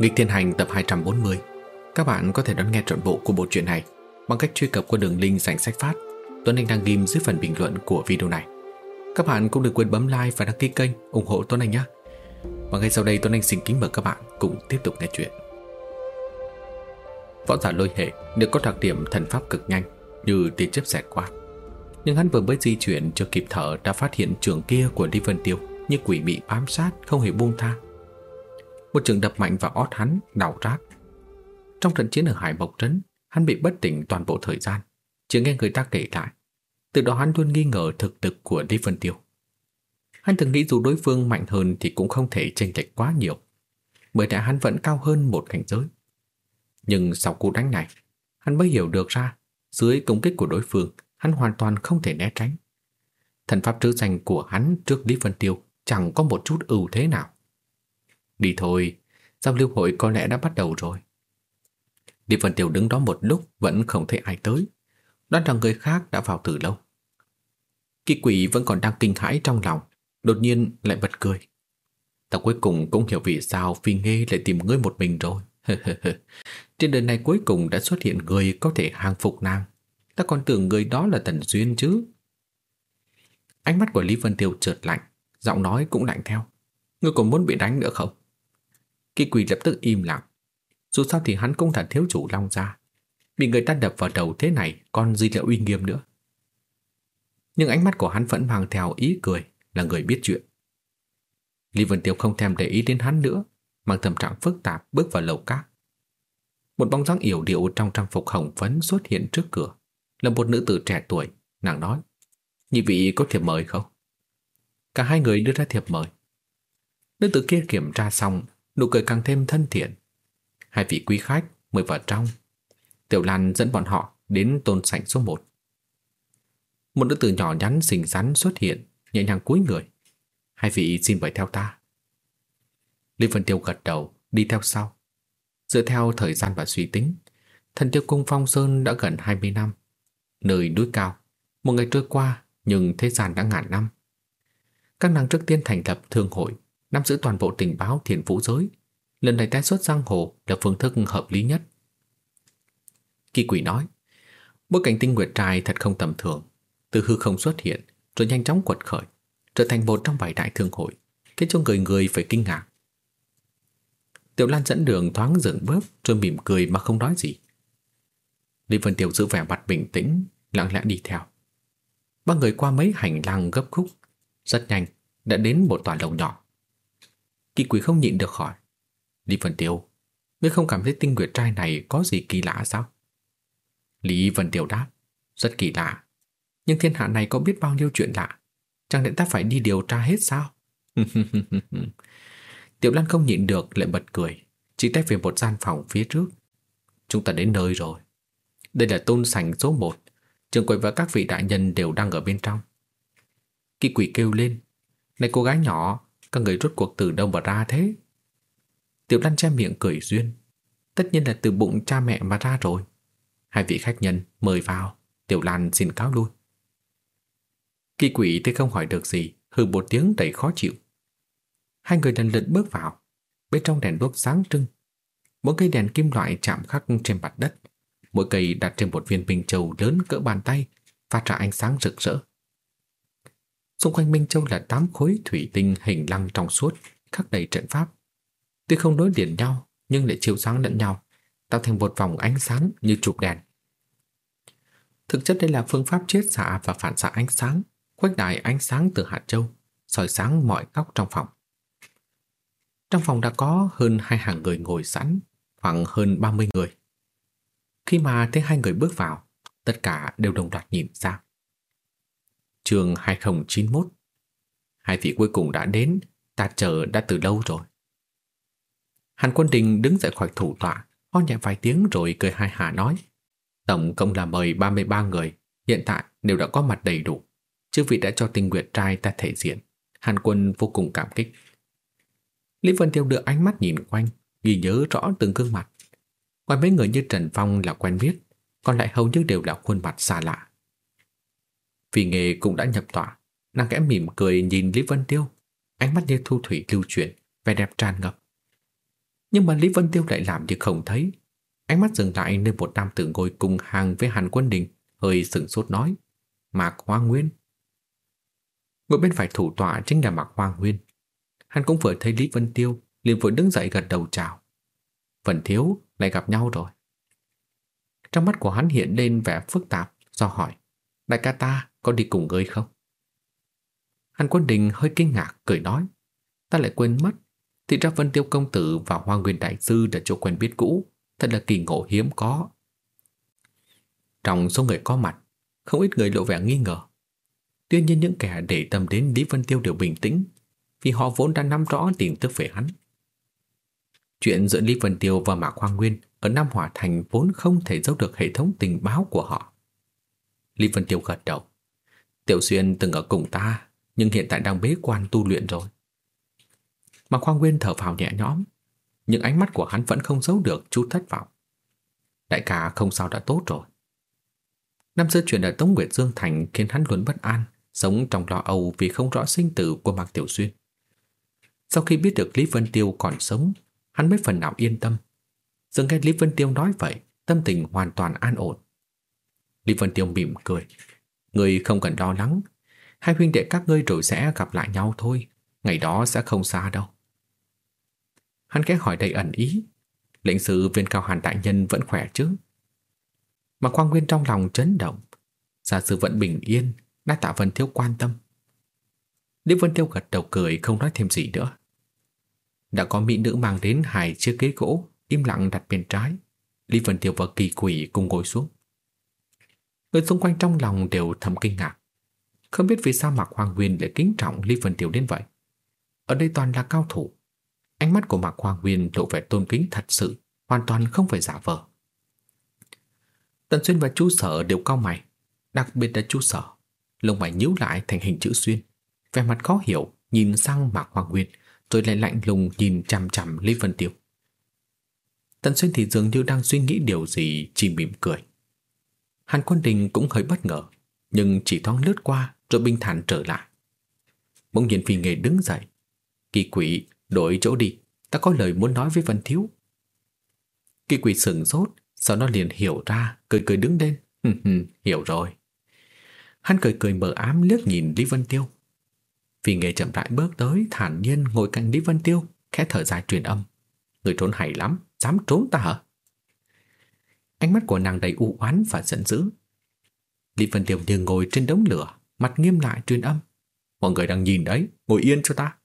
Nghịch Thiên Hành tập 240 Các bạn có thể đón nghe trọn bộ của bộ truyện này bằng cách truy cập qua đường link sảnh sách phát Tuấn Anh đang ghim dưới phần bình luận của video này. Các bạn cũng đừng quên bấm like và đăng ký kênh ủng hộ Tuấn Anh nhé. Và ngay sau đây, Tuấn Anh xin kính mời các bạn cùng tiếp tục nghe chuyện. Võ giả lôi hệ được có đặc điểm thần pháp cực nhanh, như tia chớp xẹt qua. Nhưng hắn vừa mới di chuyển chưa kịp thở đã phát hiện trường kia của Lý Vân Tiêu như quỷ bị bám sát, không hề buông tha. Một trường đập mạnh vào ót hắn, đảo rát. Trong trận chiến ở Hải Mộc Trấn, hắn bị bất tỉnh toàn bộ thời gian, chỉ nghe người ta kể lại. Từ đó hắn luôn nghi ngờ thực lực của Lý Vân Tiêu. Hắn từng nghĩ dù đối phương mạnh hơn thì cũng không thể chênh lệch quá nhiều, bởi lẽ hắn vẫn cao hơn một cảnh giới. Nhưng sau cú đánh này, hắn mới hiểu được ra, dưới công kích của đối phương, hắn hoàn toàn không thể né tránh. Thần pháp trữ danh của hắn trước Lý Vân Tiêu chẳng có một chút ưu thế nào. Đi thôi, giao lưu hội có lẽ đã bắt đầu rồi. Lý Vân Tiêu đứng đó một lúc vẫn không thấy ai tới. Đoán rằng người khác đã vào từ lâu. Kỳ quỷ vẫn còn đang kinh hãi trong lòng, đột nhiên lại bật cười. Ta cuối cùng cũng hiểu vì sao Phi Nghê lại tìm ngươi một mình rồi. Trên đời này cuối cùng đã xuất hiện người có thể hàng phục nàng. Ta còn tưởng người đó là Tần Duyên chứ. Ánh mắt của Lý Vân Tiêu trượt lạnh, giọng nói cũng lạnh theo. Ngươi còn muốn bị đánh nữa không? Kỳ quỷ lập tức im lặng. Dù sao thì hắn cũng thật thiếu chủ long gia. Bị người ta đập vào đầu thế này còn gì là uy nghiêm nữa. Nhưng ánh mắt của hắn vẫn mang theo ý cười là người biết chuyện. Lý Vân Tiêu không thèm để ý đến hắn nữa, mang tâm trạng phức tạp bước vào lầu cát. Một bóng dáng yểu điệu trong trang phục hồng phấn xuất hiện trước cửa, là một nữ tử trẻ tuổi, nàng nói: "Nhị vị có thiệp mời không?" Cả hai người đưa ra thiệp mời. Nữ tử kia kiểm tra xong, nụ cười càng thêm thân thiện. Hai vị quý khách mời vào trong. Tiểu Lan dẫn bọn họ đến tôn sảnh số 1. Một nữ tử nhỏ nhắn xinh xắn xuất hiện, nhẹ nhàng cúi người. Hai vị xin mời theo ta. Lý Vân Tiêu gật đầu, đi theo sau. Dựa theo thời gian và suy tính, thần tiêu cung Phong Sơn đã gần 20 năm. Nơi núi cao, một ngày trôi qua nhưng thế gian đã ngàn năm. Các nàng trước tiên thành lập thương hội, nắm giữ toàn bộ tình báo thiền vũ giới. Lần này tái xuất giang hồ là phương thức hợp lý nhất. Kỳ quỷ nói, bối cảnh tinh nguyệt trai thật không tầm thường. Từ hư không xuất hiện, rồi nhanh chóng quật khởi, trở thành một trong bảy đại thương hội, khiến cho người người phải kinh ngạc. Tiểu Lan dẫn đường thoáng dừng bước rồi mỉm cười mà không nói gì. Lý Vân Tiểu giữ vẻ mặt bình tĩnh, lặng lẽ đi theo. Ba người qua mấy hành lang gấp khúc, rất nhanh đã đến một tòa lầu nhỏ. Kỳ quỷ không nhịn được hỏi. Lý Vân Tiêu, ngươi không cảm thấy tinh nguyệt trai này có gì kỳ lạ sao? Lý Vân Tiêu đáp, rất kỳ lạ. Nhưng thiên hạ này có biết bao nhiêu chuyện lạ. Chẳng lẽ ta phải đi điều tra hết sao? Tiểu Lan không nhịn được lại bật cười, chỉ tay về một gian phòng phía trước. Chúng ta đến nơi rồi. Đây là tôn sảnh số 1, trường quầy và các vị đại nhân đều đang ở bên trong. Kỳ quỷ kêu lên, này cô gái nhỏ, các người rốt cuộc từ đâu mà ra thế? Tiểu Lan che miệng cười duyên. Tất nhiên là từ bụng cha mẹ mà ra rồi. Hai vị khách nhân mời vào, Tiểu Lan xin cáo lui. Kỳ quỷ thì không hỏi được gì, hừ một tiếng đầy khó chịu. Hai người lần lượt bước vào, bên trong đèn đuốc sáng trưng. Mỗi cây đèn kim loại chạm khắc trên mặt đất, mỗi cây đặt trên một viên bình châu lớn cỡ bàn tay, phát ra ánh sáng rực rỡ. Xung quanh Minh Châu là tám khối thủy tinh hình lăng trong suốt, khắc đầy trận pháp. Tuy không đối liền nhau, nhưng lại chiếu sáng lẫn nhau, tạo thành một vòng ánh sáng như chụp đèn. Thực chất đây là phương pháp chiết xạ và phản xạ ánh sáng, khuếch đại ánh sáng từ hạt châu, soi sáng mọi góc trong phòng. Trong phòng đã có hơn hai hàng người ngồi sẵn, khoảng hơn 30 người. Khi mà thấy hai người bước vào, tất cả đều đồng loạt nhìn sang chương 2091 Hai vị cuối cùng đã đến, ta chờ đã từ lâu rồi. Hàn Quân Đình đứng dậy khỏi thủ tọa, ho nhẹ vài tiếng rồi cười hai hà nói. Tổng cộng là mời 33 người, hiện tại đều đã có mặt đầy đủ. Chư vị đã cho tình nguyện trai ta thể diện. Hàn Quân vô cùng cảm kích. Lý Vân Tiêu đưa ánh mắt nhìn quanh, ghi nhớ rõ từng gương mặt. Ngoài mấy người như Trần Phong là quen biết, còn lại hầu như đều là khuôn mặt xa lạ. Vì nghề cũng đã nhập tọa, nàng kẽ mỉm cười nhìn Lý Vân Tiêu, ánh mắt như thu thủy lưu chuyển, vẻ đẹp tràn ngập. Nhưng mà Lý Vân Tiêu lại làm như không thấy. Ánh mắt dừng lại nơi một nam tử ngồi cùng hàng với Hàn Quân Đình, hơi sừng sốt nói. Mạc Hoa Nguyên. Ngồi bên phải thủ tọa chính là Mạc Hoa Nguyên. Hắn cũng vừa thấy Lý Vân Tiêu, liền vội đứng dậy gật đầu chào. Phần thiếu lại gặp nhau rồi. Trong mắt của hắn hiện lên vẻ phức tạp, do hỏi. Đại ca ta có đi cùng ngươi không? Hàn Quân Đình hơi kinh ngạc, cười nói. Ta lại quên mất. Thì ra Vân Tiêu Công Tử và Hoa Nguyên Đại Sư đã chỗ quen biết cũ. Thật là kỳ ngộ hiếm có. Trong số người có mặt, không ít người lộ vẻ nghi ngờ. Tuy nhiên những kẻ để tâm đến Lý Vân Tiêu đều bình tĩnh, vì họ vốn đã nắm rõ tin tức về hắn. Chuyện giữa Lý Vân Tiêu và Mạc Hoa Nguyên ở Nam hòa Thành vốn không thể giấu được hệ thống tình báo của họ. Lý Vân Tiêu gật đầu. Tiểu Xuyên từng ở cùng ta, nhưng hiện tại đang bế quan tu luyện rồi. Mạc Hoa Nguyên thở phào nhẹ nhõm, nhưng ánh mắt của hắn vẫn không giấu được chút thất vọng. Đại ca không sao đã tốt rồi. Năm xưa chuyện ở Tống Nguyệt Dương Thành khiến hắn luôn bất an, sống trong lo âu vì không rõ sinh tử của Mạc Tiểu Xuyên. Sau khi biết được Lý Vân Tiêu còn sống, hắn mới phần nào yên tâm. giờ nghe Lý Vân Tiêu nói vậy, tâm tình hoàn toàn an ổn. Lý Vân Tiêu mỉm cười. Người không cần lo lắng. Hai huynh đệ các ngươi rồi sẽ gặp lại nhau thôi. Ngày đó sẽ không xa đâu. Hắn khẽ hỏi đầy ẩn ý. Lệnh sự viên cao hàn đại nhân vẫn khỏe chứ? Mà Quang Nguyên trong lòng chấn động. Giả sử vẫn bình yên, đã tạ Vân thiếu quan tâm. Lý Vân Tiêu gật đầu cười không nói thêm gì nữa. Đã có mỹ nữ mang đến hai chiếc ghế gỗ, im lặng đặt bên trái. Lý Vân Tiêu và kỳ quỷ cùng ngồi xuống. Người xung quanh trong lòng đều thầm kinh ngạc. Không biết vì sao Mạc Hoàng Nguyên lại kính trọng Lý Vân tiểu đến vậy. Ở đây toàn là cao thủ. Ánh mắt của Mạc Hoàng Nguyên lộ vẻ tôn kính thật sự, hoàn toàn không phải giả vờ. Tần Xuyên và chú Sở đều cao mày, đặc biệt là chú Sở. Lông mày nhíu lại thành hình chữ xuyên, vẻ mặt khó hiểu, nhìn sang Mạc Hoàng Nguyên, rồi lại lạnh lùng nhìn chằm chằm Lý Vân tiểu. Tần Xuyên thì dường như đang suy nghĩ điều gì, chỉ mỉm cười. Hàn Quân Đình cũng hơi bất ngờ, nhưng chỉ thoáng lướt qua rồi bình thản trở lại. Bỗng nhiên phi nghề đứng dậy. Kỳ quỷ, đổi chỗ đi, ta có lời muốn nói với văn Thiếu. Kỳ quỷ sừng sốt, sau đó liền hiểu ra, cười cười đứng lên. hiểu rồi. Hắn cười cười mờ ám liếc nhìn Lý Vân Tiêu. Phi nghề chậm rãi bước tới, thản nhiên ngồi cạnh Lý Vân Tiêu, khẽ thở dài truyền âm. Người trốn hay lắm, dám trốn ta hả? Ánh mắt của nàng đầy u oán và giận dữ. Lý Vân Tiêu như ngồi trên đống lửa, mặt nghiêm lại truyền âm. Mọi người đang nhìn đấy, ngồi yên cho ta.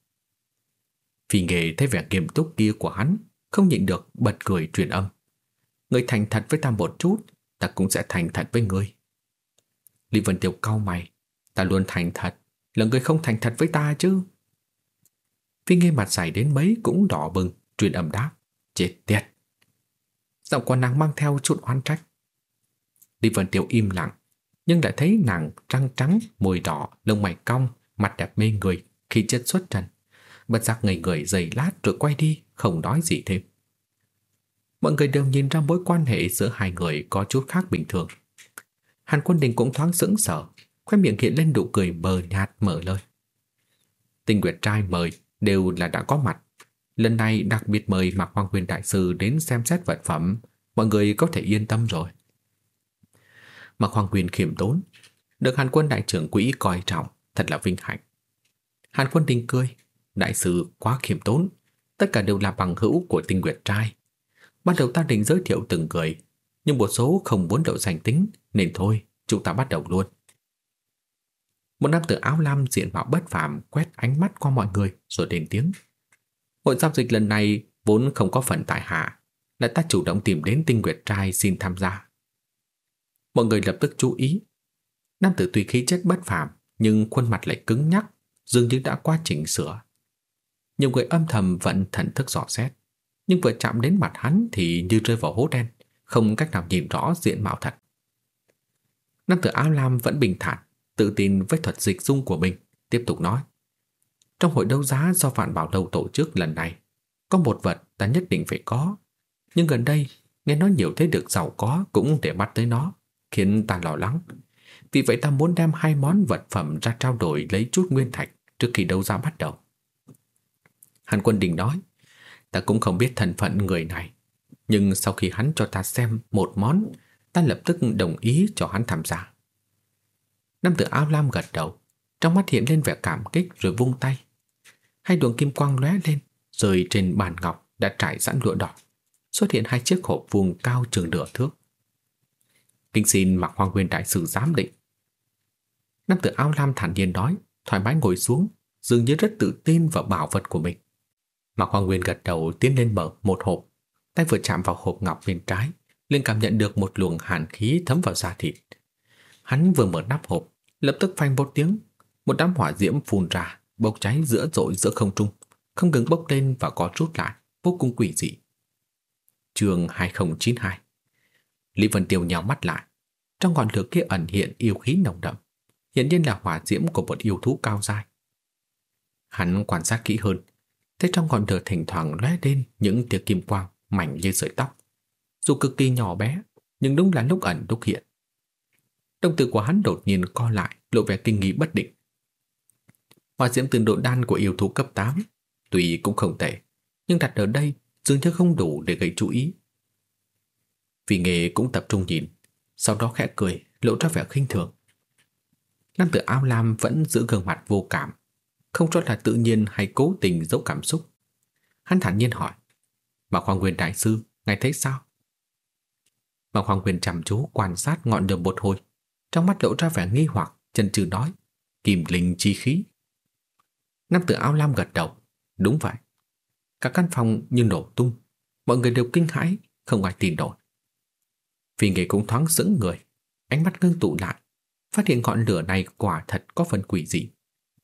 Phi nghề thấy vẻ nghiêm túc kia của hắn, không nhịn được bật cười truyền âm. Người thành thật với ta một chút, ta cũng sẽ thành thật với người. Lý Vân Tiêu cau mày, ta luôn thành thật, là người không thành thật với ta chứ. Phi nghe mặt dày đến mấy cũng đỏ bừng, truyền âm đáp, chết tiệt. Giọng của nàng mang theo chút oán trách. Lý Vân Tiêu im lặng, nhưng lại thấy nàng răng trắng, môi đỏ, lông mày cong, mặt đẹp mê người, khi chất xuất trần. Bật giác ngây người giày lát rồi quay đi, không nói gì thêm. Mọi người đều nhìn ra mối quan hệ giữa hai người có chút khác bình thường. Hàn Quân Đình cũng thoáng sững sờ, khoe miệng hiện lên nụ cười mờ nhạt mở lời. Tinh Nguyệt trai mời đều là đã có mặt, Lần này đặc biệt mời Mạc Hoàng Huyền Đại Sư đến xem xét vật phẩm, mọi người có thể yên tâm rồi. Mạc Hoàng Huyền khiêm tốn, được Hàn Quân Đại trưởng quỹ coi trọng, thật là vinh hạnh. Hàn Quân Đình cười, Đại sư quá khiêm tốn, tất cả đều là bằng hữu của tinh nguyệt trai. Bắt đầu ta định giới thiệu từng người, nhưng một số không muốn đậu danh tính, nên thôi, chúng ta bắt đầu luôn. Một nam tử áo lam diện mạo bất phàm quét ánh mắt qua mọi người rồi lên tiếng. Hội giao dịch lần này vốn không có phần tại hạ, là ta chủ động tìm đến tinh nguyệt trai xin tham gia. Mọi người lập tức chú ý. Nam tử tùy khí chất bất phàm, nhưng khuôn mặt lại cứng nhắc, dường như đã qua chỉnh sửa. Nhiều người âm thầm vẫn thần thức dò xét, nhưng vừa chạm đến mặt hắn thì như rơi vào hố đen, không cách nào nhìn rõ diện mạo thật. Nam tử áo lam vẫn bình thản, tự tin với thuật dịch dung của mình, tiếp tục nói. Trong hội đấu giá do Vạn Bảo Đầu tổ chức lần này, có một vật ta nhất định phải có. Nhưng gần đây, nghe nói nhiều thế được giàu có cũng để mắt tới nó, khiến ta lo lắng. Vì vậy ta muốn đem hai món vật phẩm ra trao đổi lấy chút nguyên thạch trước khi đấu giá bắt đầu. Hàn Quân Đình nói, Ta cũng không biết thân phận người này, nhưng sau khi hắn cho ta xem một món, ta lập tức đồng ý cho hắn tham gia. Nam tử áo lam gật đầu, trong mắt hiện lên vẻ cảm kích rồi vung tay. Hai luồng kim quang lóe lên, rơi trên bàn ngọc đã trải sẵn lụa đỏ. Xuất hiện hai chiếc hộp vuông cao trường nửa thước. Kinh xin mặc hoàng nguyên đại sư giám định. Nam tử áo lam thản nhiên nói, thoải mái ngồi xuống, dường như rất tự tin vào bảo vật của mình. Mạc Hoàng Nguyên gật đầu tiến lên mở một hộp, tay vừa chạm vào hộp ngọc bên trái, liền cảm nhận được một luồng hàn khí thấm vào da thịt. Hắn vừa mở nắp hộp, lập tức phanh một tiếng, một đám hỏa diễm phun ra, bốc cháy giữa rội giữa không trung, không ngừng bốc lên và có rút lại, vô cùng quỷ dị. Trường 2092 Lý Vân Tiêu nhào mắt lại, trong ngọn lửa kia ẩn hiện yêu khí nồng đậm, hiện nhiên là hỏa diễm của một yêu thú cao dài. Hắn quan sát kỹ hơn, thấy trong ngọn lửa thỉnh thoảng lóe lên những tia kim quang mảnh như sợi tóc. Dù cực kỳ nhỏ bé, nhưng đúng là lúc ẩn lúc hiện. Đồng tử của hắn đột nhiên co lại, lộ vẻ kinh nghi bất định. Hỏa diễm tương độ đan của yêu thú cấp 8, tuy cũng không tệ, nhưng đặt ở đây dường như không đủ để gây chú ý. Vì nghề cũng tập trung nhìn, sau đó khẽ cười, lộ ra vẻ khinh thường. Nam tử áo lam vẫn giữ gương mặt vô cảm, không cho là tự nhiên hay cố tình giấu cảm xúc. Hắn thản nhiên hỏi, bảo Hoàng Nguyên Đại Sư, ngài thấy sao? bảo Hoàng Nguyên chăm chú quan sát ngọn lửa một hồi, trong mắt lộ ra vẻ nghi hoặc, chân trừ nói, kim linh chi khí. Nam tử áo lam gật đầu, đúng vậy. Các căn phòng như nổ tung, mọi người đều kinh hãi, không ai tin nổi. Phi nghề cũng thoáng sững người, ánh mắt ngưng tụ lại, phát hiện ngọn lửa này quả thật có phần quỷ dị.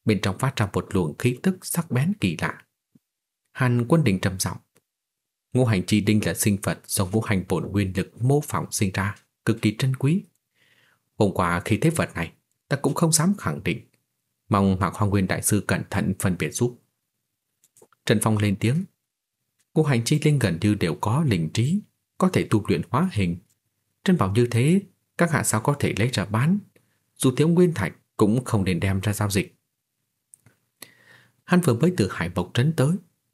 Bên trong phát ra một luồng khí tức sắc bén kỳ lạ. Hàn quân đình trầm giọng Ngũ hành chi đinh là sinh vật do ngũ hành bổn nguyên lực mô phỏng sinh ra, cực kỳ trân quý. Hôm qua khi thấy vật này, ta cũng không dám khẳng định. Mong Mạc Hoàng Nguyên Đại Sư cẩn thận phân biệt giúp. Trần Phong lên tiếng. Ngũ hành chi linh gần như đều có linh trí, có thể tu luyện hóa hình. Trân bảo như thế, các hạ sao có thể lấy ra bán? Dù thiếu nguyên thạch cũng không nên đem ra giao dịch. Hắn vừa mới từ hải bộc trấn tới,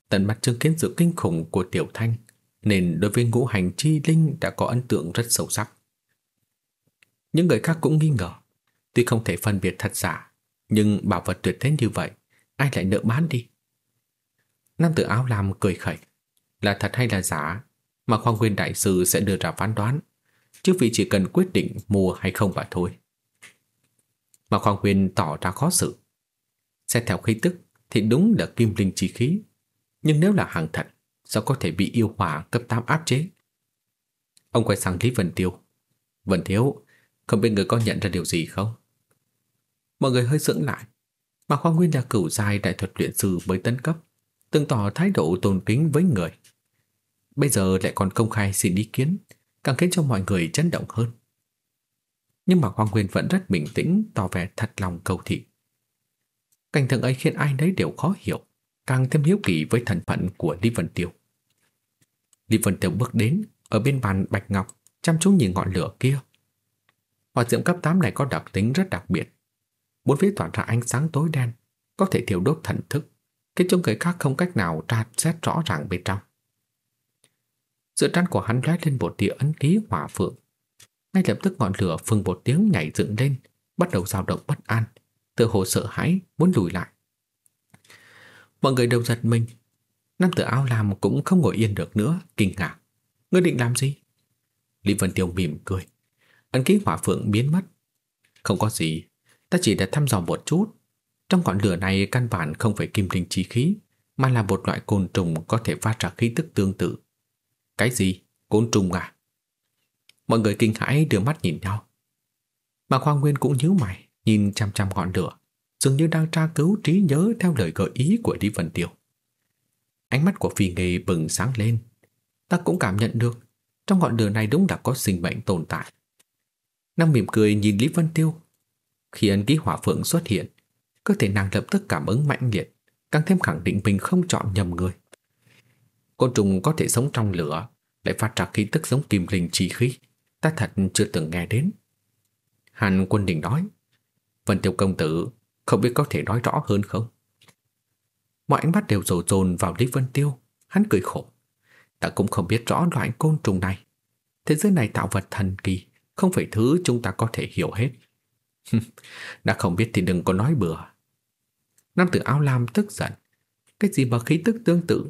tận mặt chứng kiến sự kinh khủng của Tiểu Thanh, nên đối với ngũ hành chi linh đã có ấn tượng rất sâu sắc. Những người khác cũng nghi ngờ, tuy không thể phân biệt thật giả, nhưng bảo vật tuyệt thế như vậy, ai lại nợ bán đi? Nam tử áo lam cười khẩy, là thật hay là giả, mà Hoàng Nguyên Đại Sư sẽ đưa ra phán đoán, chứ vì chỉ cần quyết định mua hay không mà thôi. Mà Hoàng Nguyên tỏ ra khó xử. Xét theo khí tức thì đúng là kim linh chi khí, nhưng nếu là hàng thật, sao có thể bị yêu hỏa cấp 8 áp chế? Ông quay sang Lý Vân Tiêu. Vân Thiếu, không biết người có nhận ra điều gì không? Mọi người hơi sững lại. Mà Khoa Nguyên là cửu dài đại thuật luyện sư mới tấn cấp, từng tỏ thái độ tôn kính với người. Bây giờ lại còn công khai xin ý kiến, càng khiến cho mọi người chấn động hơn. Nhưng mà khoa Nguyên vẫn rất bình tĩnh, tỏ vẻ thật lòng cầu thị. Cảnh tượng ấy khiến ai nấy đều khó hiểu, càng thêm hiếu kỳ với thân phận của Lý Vân Tiêu. Lý Vân Tiêu bước đến, ở bên bàn bạch ngọc, chăm chú nhìn ngọn lửa kia. Hỏa diệm cấp 8 này có đặc tính rất đặc biệt. Bốn phía tỏa ra ánh sáng tối đen, có thể thiêu đốt thần thức, khiến cho người khác không cách nào tra xét rõ ràng bên trong. Giữa trán của hắn lóe lên một tia ấn ký hỏa phượng. Ngay lập tức ngọn lửa phừng một tiếng nhảy dựng lên, bắt đầu dao động bất an, tự hồ sợ hãi muốn lùi lại. Mọi người đều giật mình. Nam tử áo lam cũng không ngồi yên được nữa, kinh ngạc. Ngươi định làm gì? Lý Vân Tiêu mỉm cười. Ấn ký hỏa phượng biến mất. Không có gì, ta chỉ đã thăm dò một chút. Trong ngọn lửa này căn bản không phải kim linh chi khí, mà là một loại côn trùng có thể phát ra khí tức tương tự. Cái gì? Côn trùng à? Mọi người kinh hãi đưa mắt nhìn nhau. Mà Khoa Nguyên cũng nhíu mày, nhìn chăm chăm ngọn lửa, dường như đang tra cứu trí nhớ theo lời gợi ý của Lý Vân Tiêu. Ánh mắt của phi nghề bừng sáng lên. Ta cũng cảm nhận được, trong ngọn lửa này đúng là có sinh mệnh tồn tại. Năng mỉm cười nhìn Lý Vân Tiêu. Khi ấn ký hỏa phượng xuất hiện, cơ thể nàng lập tức cảm ứng mạnh liệt, càng thêm khẳng định mình không chọn nhầm người. Côn trùng có thể sống trong lửa, lại phát ra khí tức giống kim linh chi khí, ta thật chưa từng nghe đến. Hàn Quân Đình nói, Vân Tiêu công tử không biết có thể nói rõ hơn không? Mọi ánh mắt đều dồn dồn vào Lý Vân Tiêu, Hắn cười khổ. Ta cũng không biết rõ loại côn trùng này. Thế giới này tạo vật thần kỳ, không phải thứ chúng ta có thể hiểu hết. Đã không biết thì đừng có nói bừa. Nam tử áo lam tức giận. Cái gì mà khí tức tương tự?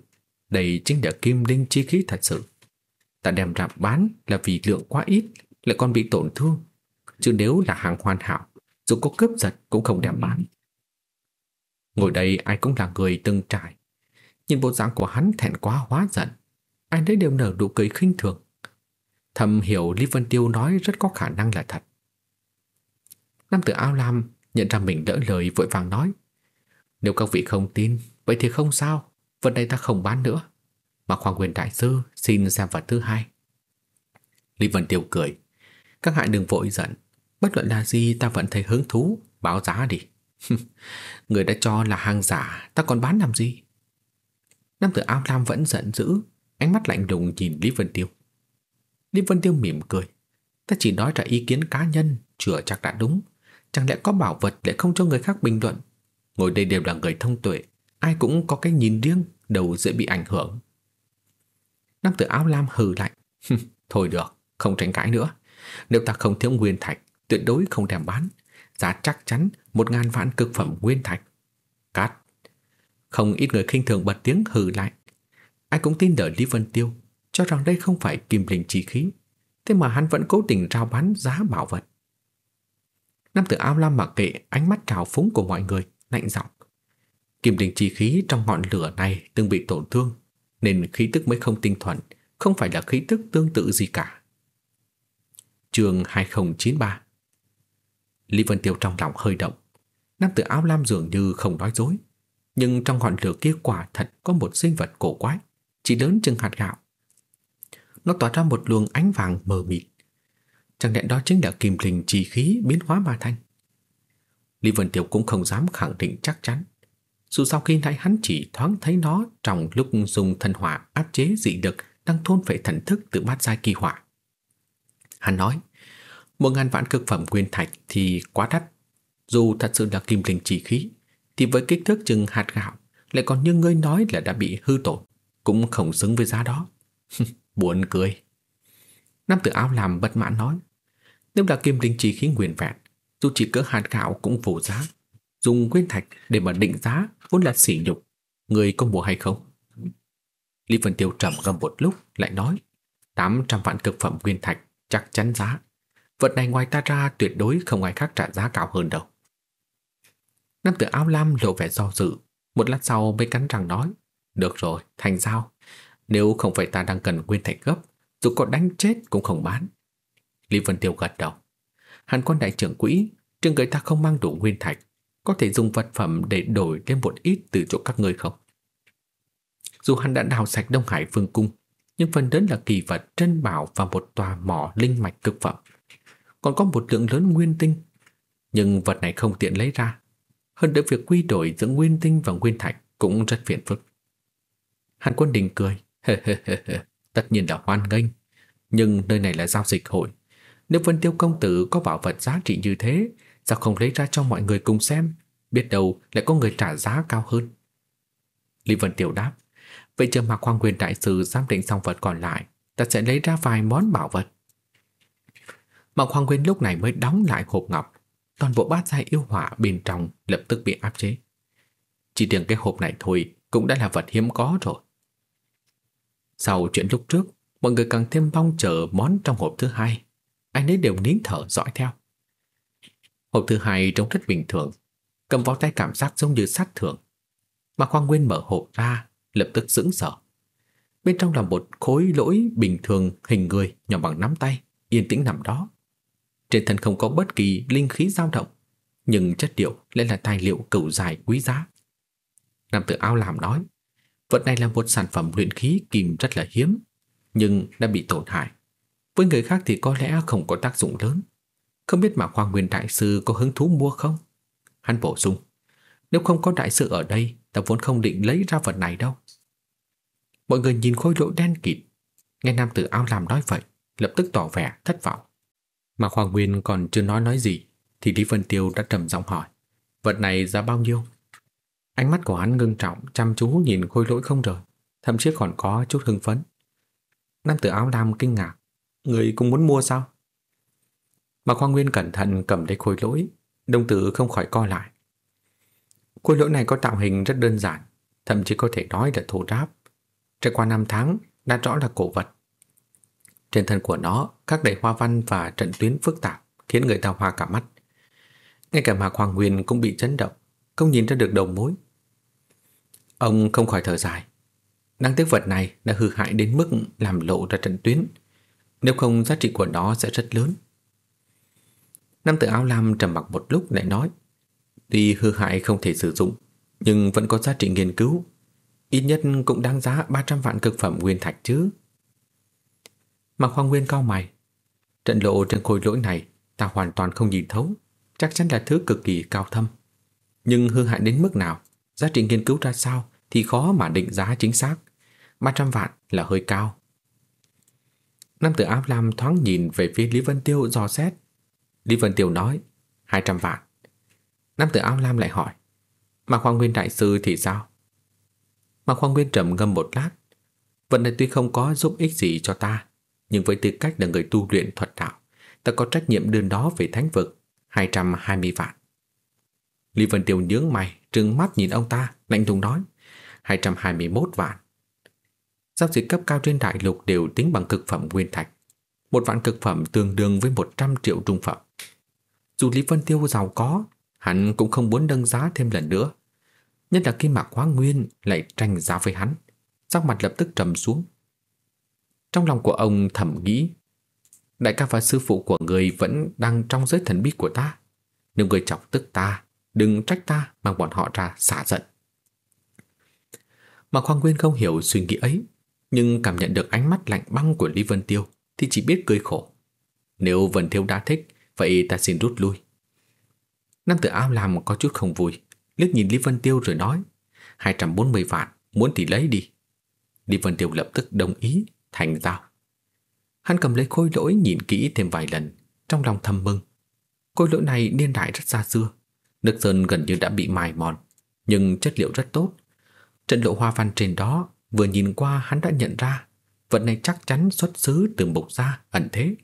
Đây chính là kim đinh chi khí thật sự. Ta đem ra bán là vì lượng quá ít, lại còn bị tổn thương. Chứ nếu là hàng hoàn hảo, dù có cướp giật cũng không đem bán. Ngồi đây ai cũng là người từng trải. Nhìn bộ dạng của hắn thẹn quá hóa giận. Ai đấy đều nở nụ cười khinh thường. Thầm hiểu Lý Vân Tiêu nói rất có khả năng là thật. Nam tử áo lam nhận ra mình đỡ lời vội vàng nói. Nếu các vị không tin, vậy thì không sao. Vật này ta không bán nữa. Mà Hoàng Quyền Đại Sư xin xem vật thứ hai. Lý Vân Tiêu cười. Các hạ đừng vội giận. Bất luận là gì ta vẫn thấy hứng thú. Báo giá đi. Người đã cho là hàng giả, ta còn bán làm gì? Nam tử áo lam vẫn giận dữ, ánh mắt lạnh lùng nhìn Lý Vân Tiêu. Lý Vân Tiêu mỉm cười. Ta chỉ nói ra ý kiến cá nhân, chưa chắc đã đúng. Chẳng lẽ có bảo vật lại không cho người khác bình luận? Ngồi đây đều là người thông tuệ, ai cũng có cái nhìn riêng, đầu dễ bị ảnh hưởng. Nam tử áo lam hừ lạnh. Thôi được, không tranh cãi nữa. Nếu ta không thiếu nguyên thạch, tuyệt đối không đem bán. Giá chắc chắn một ngàn vạn cực phẩm nguyên thạch. Cát. Không ít người khinh thường bật tiếng hừ lạnh. Ai cũng tin đợi Lý Vân Tiêu, cho rằng đây không phải kim linh chi khí. Thế mà hắn vẫn cố tình rao bán giá bảo vật. Nam tử áo lam mặc kệ ánh mắt trào phúng của mọi người, lạnh giọng. Kim đình chi khí trong ngọn lửa này từng bị tổn thương, nên khí tức mới không tinh thuần, không phải là khí tức tương tự gì cả. Trường 2093 Lý Vân Tiêu trong lòng hơi động. Nam tử áo lam dường như không nói dối. Nhưng trong ngọn lửa kia quả thật có một sinh vật cổ quái, chỉ lớn chừng hạt gạo. Nó tỏa ra một luồng ánh vàng mờ mịt. Chẳng lẽ đó chính là kim linh chi khí biến hóa mà thành? Lý Vân Tiêu cũng không dám khẳng định chắc chắn. Dù sau khi nãy hắn chỉ thoáng thấy nó trong lúc dùng thần hỏa áp chế dị lực đang thôn phệ thần thức từ bát giai kỳ hỏa. Hắn nói, một ngàn vạn cực phẩm nguyên thạch thì quá đắt. Dù thật sự là kim linh chỉ khí, thì với kích thước chừng hạt gạo, lại còn như ngươi nói là đã bị hư tổn, cũng không xứng với giá đó. Buồn cười. Nam tử áo làm bất mãn nói, nếu là kim linh chi khí nguyên vẹn, dù chỉ cỡ hạt gạo cũng vô giá. Dùng nguyên thạch để mà định giá vốn là sỉ nhục. Người có mua hay không? Lý Vân Tiêu trầm ngâm một lúc lại nói 800 vạn cực phẩm nguyên thạch chắc chắn giá. Vật này ngoài ta ra tuyệt đối không ai khác trả giá cao hơn đâu. Nam tử áo lam lộ vẻ do dự, một lát sau mới cắn răng nói, được rồi, thành sao? Nếu không phải ta đang cần nguyên thạch gấp, dù có đánh chết cũng không bán. Lý Vân Tiêu gật đầu. Hàn quan đại trưởng quỹ, trường người ta không mang đủ nguyên thạch, có thể dùng vật phẩm để đổi thêm một ít từ chỗ các ngươi không? Dù hắn đã đào sạch Đông Hải Vương Cung, nhưng phần lớn là kỳ vật trân bảo và một tòa mỏ linh mạch cực phẩm còn có một lượng lớn nguyên tinh. Nhưng vật này không tiện lấy ra. Hơn nữa việc quy đổi giữa nguyên tinh và nguyên thạch cũng rất phiền phức. Hàn Quân Đình cười. Tất nhiên là hoan nghênh. Nhưng nơi này là giao dịch hội. Nếu Vân Tiêu Công Tử có bảo vật giá trị như thế, sao không lấy ra cho mọi người cùng xem? Biết đâu lại có người trả giá cao hơn. Lý Vân Tiêu đáp. Vậy chờ Mạc Hoàng Quyền Đại Sư giám định xong vật còn lại, ta sẽ lấy ra vài món bảo vật. Mạc Hoàng quyền lúc này mới đóng lại hộp ngọc. Toàn bộ bát giai yêu hỏa bên trong lập tức bị áp chế. Chỉ riêng cái hộp này thôi cũng đã là vật hiếm có rồi. Sau chuyện lúc trước, mọi người càng thêm mong chờ món trong hộp thứ hai. Anh ấy đều nín thở dõi theo. Hộp thứ hai trông rất bình thường, cầm vào tay cảm giác giống như sát thường. mà Hoàng Nguyên mở hộp ra, lập tức sững sờ. Bên trong là một khối lỗi bình thường hình người nhỏ bằng nắm tay, yên tĩnh nằm đó. Trên thân không có bất kỳ linh khí dao động, nhưng chất liệu lại là tài liệu cửu dài quý giá. Nam tử ao làm nói, vật này là một sản phẩm luyện khí kim rất là hiếm, nhưng đã bị tổn hại. Với người khác thì có lẽ không có tác dụng lớn. Không biết mà Hoàng Nguyên Đại Sư có hứng thú mua không? Hắn bổ sung, nếu không có đại sư ở đây, ta vốn không định lấy ra vật này đâu. Mọi người nhìn khối lỗ đen kịt, nghe nam tử áo làm nói vậy, lập tức tỏ vẻ thất vọng. Mà Hoàng Nguyên còn chưa nói nói gì thì Lý Vân Tiêu đã trầm giọng hỏi vật này giá bao nhiêu? Ánh mắt của hắn ngưng trọng chăm chú nhìn khôi lỗi không rời thậm chí còn có chút hưng phấn. Nam tử áo lam kinh ngạc, người cũng muốn mua sao? Mà Khoa Nguyên cẩn thận cầm lấy khối lỗi, đồng tử không khỏi co lại. Khối lỗi này có tạo hình rất đơn giản, thậm chí có thể nói là thô ráp. Trải qua năm tháng, đã rõ là cổ vật. Trên thân của nó các đầy hoa văn và trận tuyến phức tạp khiến người ta hoa cả mắt. Ngay cả Mạc Hoàng Nguyên cũng bị chấn động, không nhìn ra được đầu mối. Ông không khỏi thở dài. Đáng tiếc vật này đã hư hại đến mức làm lộ ra trận tuyến. Nếu không, giá trị của nó sẽ rất lớn. Nam tử áo lam trầm mặc một lúc lại nói, Tuy hư hại không thể sử dụng, Nhưng vẫn có giá trị nghiên cứu. Ít nhất cũng đáng giá 300 vạn cực phẩm nguyên thạch chứ. Mạc Hoàng Nguyên cao mày, Trận lộ trên khối lỗi này, Ta hoàn toàn không nhìn thấu, Chắc chắn là thứ cực kỳ cao thâm. Nhưng hư hại đến mức nào, Giá trị nghiên cứu ra sao Thì khó mà định giá chính xác. 300 vạn là hơi cao Nam tử áo lam thoáng nhìn về phía Lý Vân Tiêu dò xét. Lý Vân Tiêu nói 200 vạn. Nam tử áo lam lại hỏi Mà Hoàng Nguyên Đại Sư thì sao? Mà Hoàng Nguyên trầm ngâm một lát, Vận này tuy không có giúp ích gì cho ta, Nhưng với tư cách là người tu luyện thuật đạo, Ta có trách nhiệm đưa đó về thánh vực 220 vạn. Lý Vân Tiêu nhướng mày, Trừng mắt nhìn ông ta, Lạnh lùng nói 221 vạn. Giao dịch cấp cao trên đại lục đều tính bằng cực phẩm nguyên thạch Một vạn cực phẩm tương đương với 100 triệu trung phẩm dù Lý Vân Tiêu giàu có, hắn cũng không muốn nâng giá thêm lần nữa. Nhất là khi Mạc Hóa Nguyên lại tranh giá với hắn, sắc mặt lập tức trầm xuống. Trong lòng của ông thầm nghĩ, đại ca và sư phụ của người vẫn đang trong giới thần bí của ta. Nếu người chọc tức ta, đừng trách ta mang bọn họ ra xả giận. Mạc Hoàng Nguyên không hiểu suy nghĩ ấy, nhưng cảm nhận được ánh mắt lạnh băng của Lý Vân Tiêu thì chỉ biết cười khổ. Nếu Vân Tiêu đã thích, Vậy ta xin rút lui. Nam tử áo làm có chút không vui liếc nhìn Lý Vân Tiêu rồi nói 240 vạn Muốn thì lấy đi. Lý Vân Tiêu lập tức đồng ý Thành giao. Hắn cầm lấy khôi lỗi nhìn kỹ thêm vài lần Trong lòng thầm mừng. Khôi lỗi này niên đại rất xa xưa Nước sơn gần như đã bị mài mòn Nhưng chất liệu rất tốt. Trận lộ hoa văn trên đó Vừa nhìn qua hắn đã nhận ra Vật này chắc chắn xuất xứ từ mục gia ẩn thế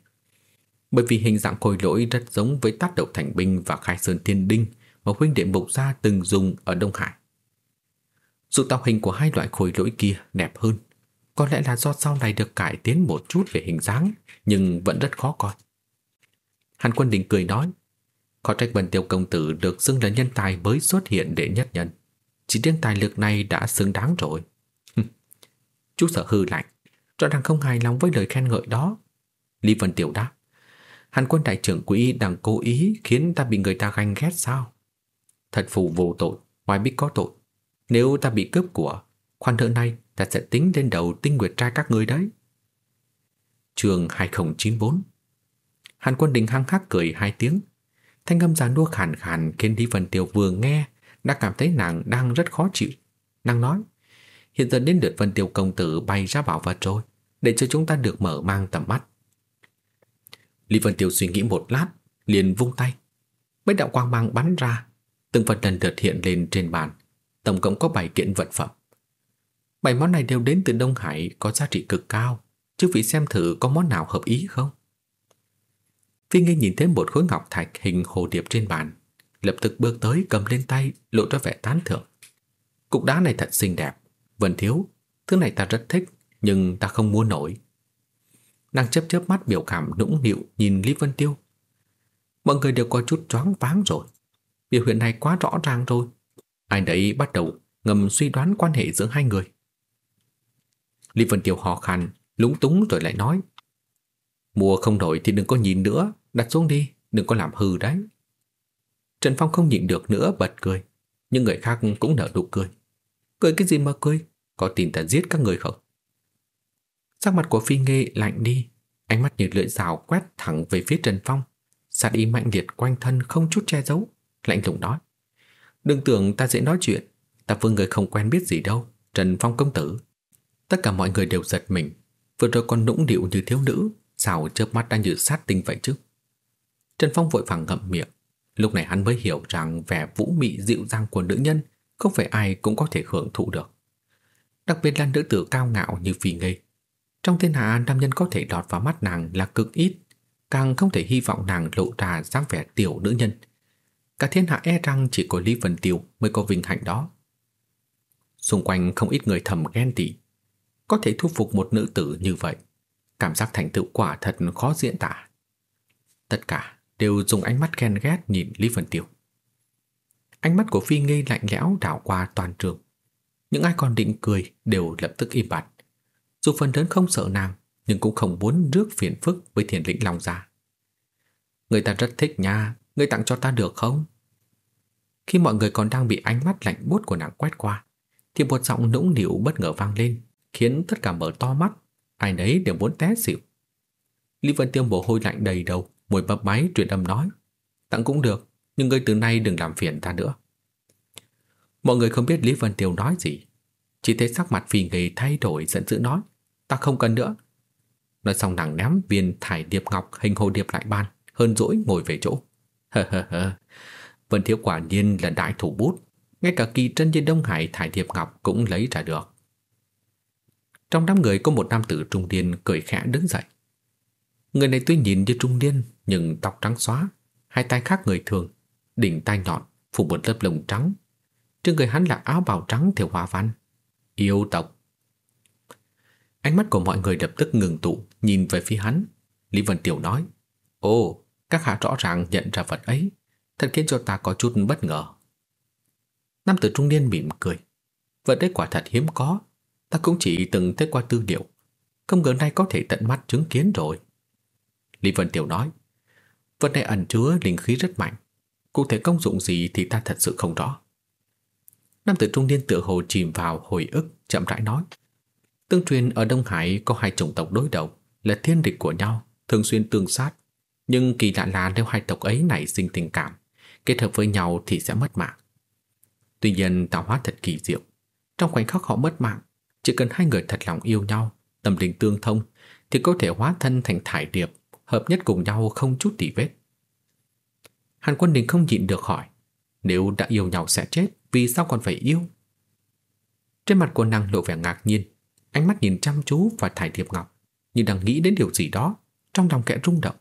bởi vì hình dạng khôi lỗi rất giống với tác động thành binh và khai sơn thiên đinh mà huynh đệ mục gia từng dùng ở Đông Hải. Dù tạo hình của hai loại khôi lỗi kia đẹp hơn, có lẽ là do sau này được cải tiến một chút về hình dáng, nhưng vẫn rất khó coi. Hàn Quân Đình cười nói, khó trách Bần Tiêu Công Tử được xưng là nhân tài mới xuất hiện để nhất nhân. Chỉ riêng tài lực này đã xứng đáng rồi. Chú sợ hư lạnh, rõ ràng không hài lòng với lời khen ngợi đó. Lý Vân Tiểu đáp, Hàn quân đại trưởng quỹ đang cố ý khiến ta bị người ta ganh ghét sao? Thật phù vô tội, ngoài biết có tội. Nếu ta bị cướp của, khoan nợ này ta sẽ tính lên đầu tinh nguyệt trai các người đấy. Trường 2094 Hàn quân đình hăng hắc cười hai tiếng. Thanh âm giàn đua khàn khàn khiến Lý Vân Tiểu vừa nghe đã cảm thấy nàng đang rất khó chịu. Nàng nói, hiện giờ đến lượt Vân Tiêu công tử bay ra bảo vật rồi, để cho chúng ta được mở mang tầm mắt. Lý Vân Tiêu suy nghĩ một lát, liền vung tay. Mấy đạo quang mang bắn ra, từng vật lần lượt hiện lên trên bàn. Tổng cộng có 7 kiện vật phẩm. Bảy món này đều đến từ Đông Hải có giá trị cực cao. Chứ vị xem thử có món nào hợp ý không? Phi Nghi nhìn thấy một khối ngọc thạch hình hồ điệp trên bàn. Lập tức bước tới cầm lên tay lộ ra vẻ tán thưởng. Cục đá này thật xinh đẹp. Vân thiếu, thứ này ta rất thích nhưng ta không mua nổi. Nàng chớp chớp mắt biểu cảm nũng nịu nhìn Lý Vân Tiêu. Mọi người đều có chút choáng váng rồi. Biểu hiện này quá rõ ràng rồi. Ai đấy bắt đầu ngầm suy đoán quan hệ giữa hai người. Lý Vân Tiêu hò khăn, lúng túng rồi lại nói. Mua không nổi thì đừng có nhìn nữa, đặt xuống đi, đừng có làm hư đấy. Trần Phong không nhịn được nữa bật cười. Nhưng người khác cũng nở nụ cười. Cười cái gì mà cười? Có tin ta giết các người không? Sắc mặt của Phi Nghê lạnh đi, ánh mắt như lưỡi rào quét thẳng về phía Trần Phong, sát ý mạnh liệt quanh thân không chút che giấu, lạnh lùng nói: "Đừng tưởng ta dễ nói chuyện, ta với người không quen biết gì đâu, Trần Phong công tử." Tất cả mọi người đều giật mình, vừa rồi còn nũng điệu như thiếu nữ, sao chớp mắt đang như sát tinh vậy chứ? Trần Phong vội vàng ngậm miệng, lúc này hắn mới hiểu rằng vẻ vũ mị dịu dàng của nữ nhân không phải ai cũng có thể hưởng thụ được. Đặc biệt là nữ tử cao ngạo như Phi Ngây. Trong thiên hạ nam nhân có thể đọt vào mắt nàng là cực ít, càng không thể hy vọng nàng lộ ra dáng vẻ tiểu nữ nhân. Cả thiên hạ e rằng chỉ có Lý Vân Tiêu mới có vinh hạnh đó. Xung quanh không ít người thầm ghen tị, có thể thu phục một nữ tử như vậy. Cảm giác thành tựu quả thật khó diễn tả. Tất cả đều dùng ánh mắt ghen ghét nhìn Lý Vân Tiêu. Ánh mắt của Phi Nghi lạnh lẽo đảo qua toàn trường. Những ai còn định cười đều lập tức im bặt. Dù phần lớn không sợ nàng, nhưng cũng không muốn rước phiền phức với thiền lĩnh lòng ra. Người ta rất thích nha, người tặng cho ta được không? Khi mọi người còn đang bị ánh mắt lạnh buốt của nàng quét qua, thì một giọng nũng nịu bất ngờ vang lên, khiến tất cả mở to mắt, ai nấy đều muốn té xỉu. Lý Vân Tiêu mồ hôi lạnh đầy đầu, mùi bập máy truyền âm nói, tặng cũng được, nhưng ngươi từ nay đừng làm phiền ta nữa. Mọi người không biết Lý Vân Tiêu nói gì, chỉ thấy sắc mặt phi nghề thay đổi giận dữ nói, ta không cần nữa. Nói xong nàng ném viên thải điệp ngọc hình hồ điệp lại ban, hơn dỗi ngồi về chỗ. Hơ hơ hơ, Vân Thiếu quả nhiên là đại thủ bút, ngay cả kỳ trân trên Đông Hải thải điệp ngọc cũng lấy ra được. Trong đám người có một nam tử trung niên cười khẽ đứng dậy. Người này tuy nhìn như trung niên nhưng tóc trắng xóa, hai tay khác người thường, đỉnh tai nhọn, phủ một lớp lông trắng. Trên người hắn là áo bào trắng theo hoa văn. Yêu tộc. Ánh mắt của mọi người lập tức ngừng tụ, nhìn về phía hắn. Lý Vân Tiểu nói, Ồ, các hạ rõ ràng nhận ra vật ấy, thật khiến cho ta có chút bất ngờ. Nam tử trung niên mỉm cười. Vật ấy quả thật hiếm có, ta cũng chỉ từng thấy qua tư liệu. Không ngờ nay có thể tận mắt chứng kiến rồi. Lý Vân Tiểu nói, vật này ẩn chứa linh khí rất mạnh. Cụ thể công dụng gì thì ta thật sự không rõ. Nam tử trung niên tựa hồ chìm vào hồi ức, chậm rãi nói. Tương truyền ở Đông Hải có hai chủng tộc đối đầu, là thiên địch của nhau, thường xuyên tương sát. Nhưng kỳ lạ là nếu hai tộc ấy nảy sinh tình cảm, kết hợp với nhau thì sẽ mất mạng. Tuy nhiên tạo hóa thật kỳ diệu. Trong khoảnh khắc họ mất mạng, chỉ cần hai người thật lòng yêu nhau, tâm linh tương thông, thì có thể hóa thân thành thải điệp, hợp nhất cùng nhau không chút tỉ vết. Hàn Quân Đình không nhịn được hỏi, nếu đã yêu nhau sẽ chết, vì sao còn phải yêu? Trên mặt của nàng lộ vẻ ngạc nhiên, ánh mắt nhìn chăm chú và thải thiệp ngọc, như đang nghĩ đến điều gì đó, trong lòng kẽ rung động.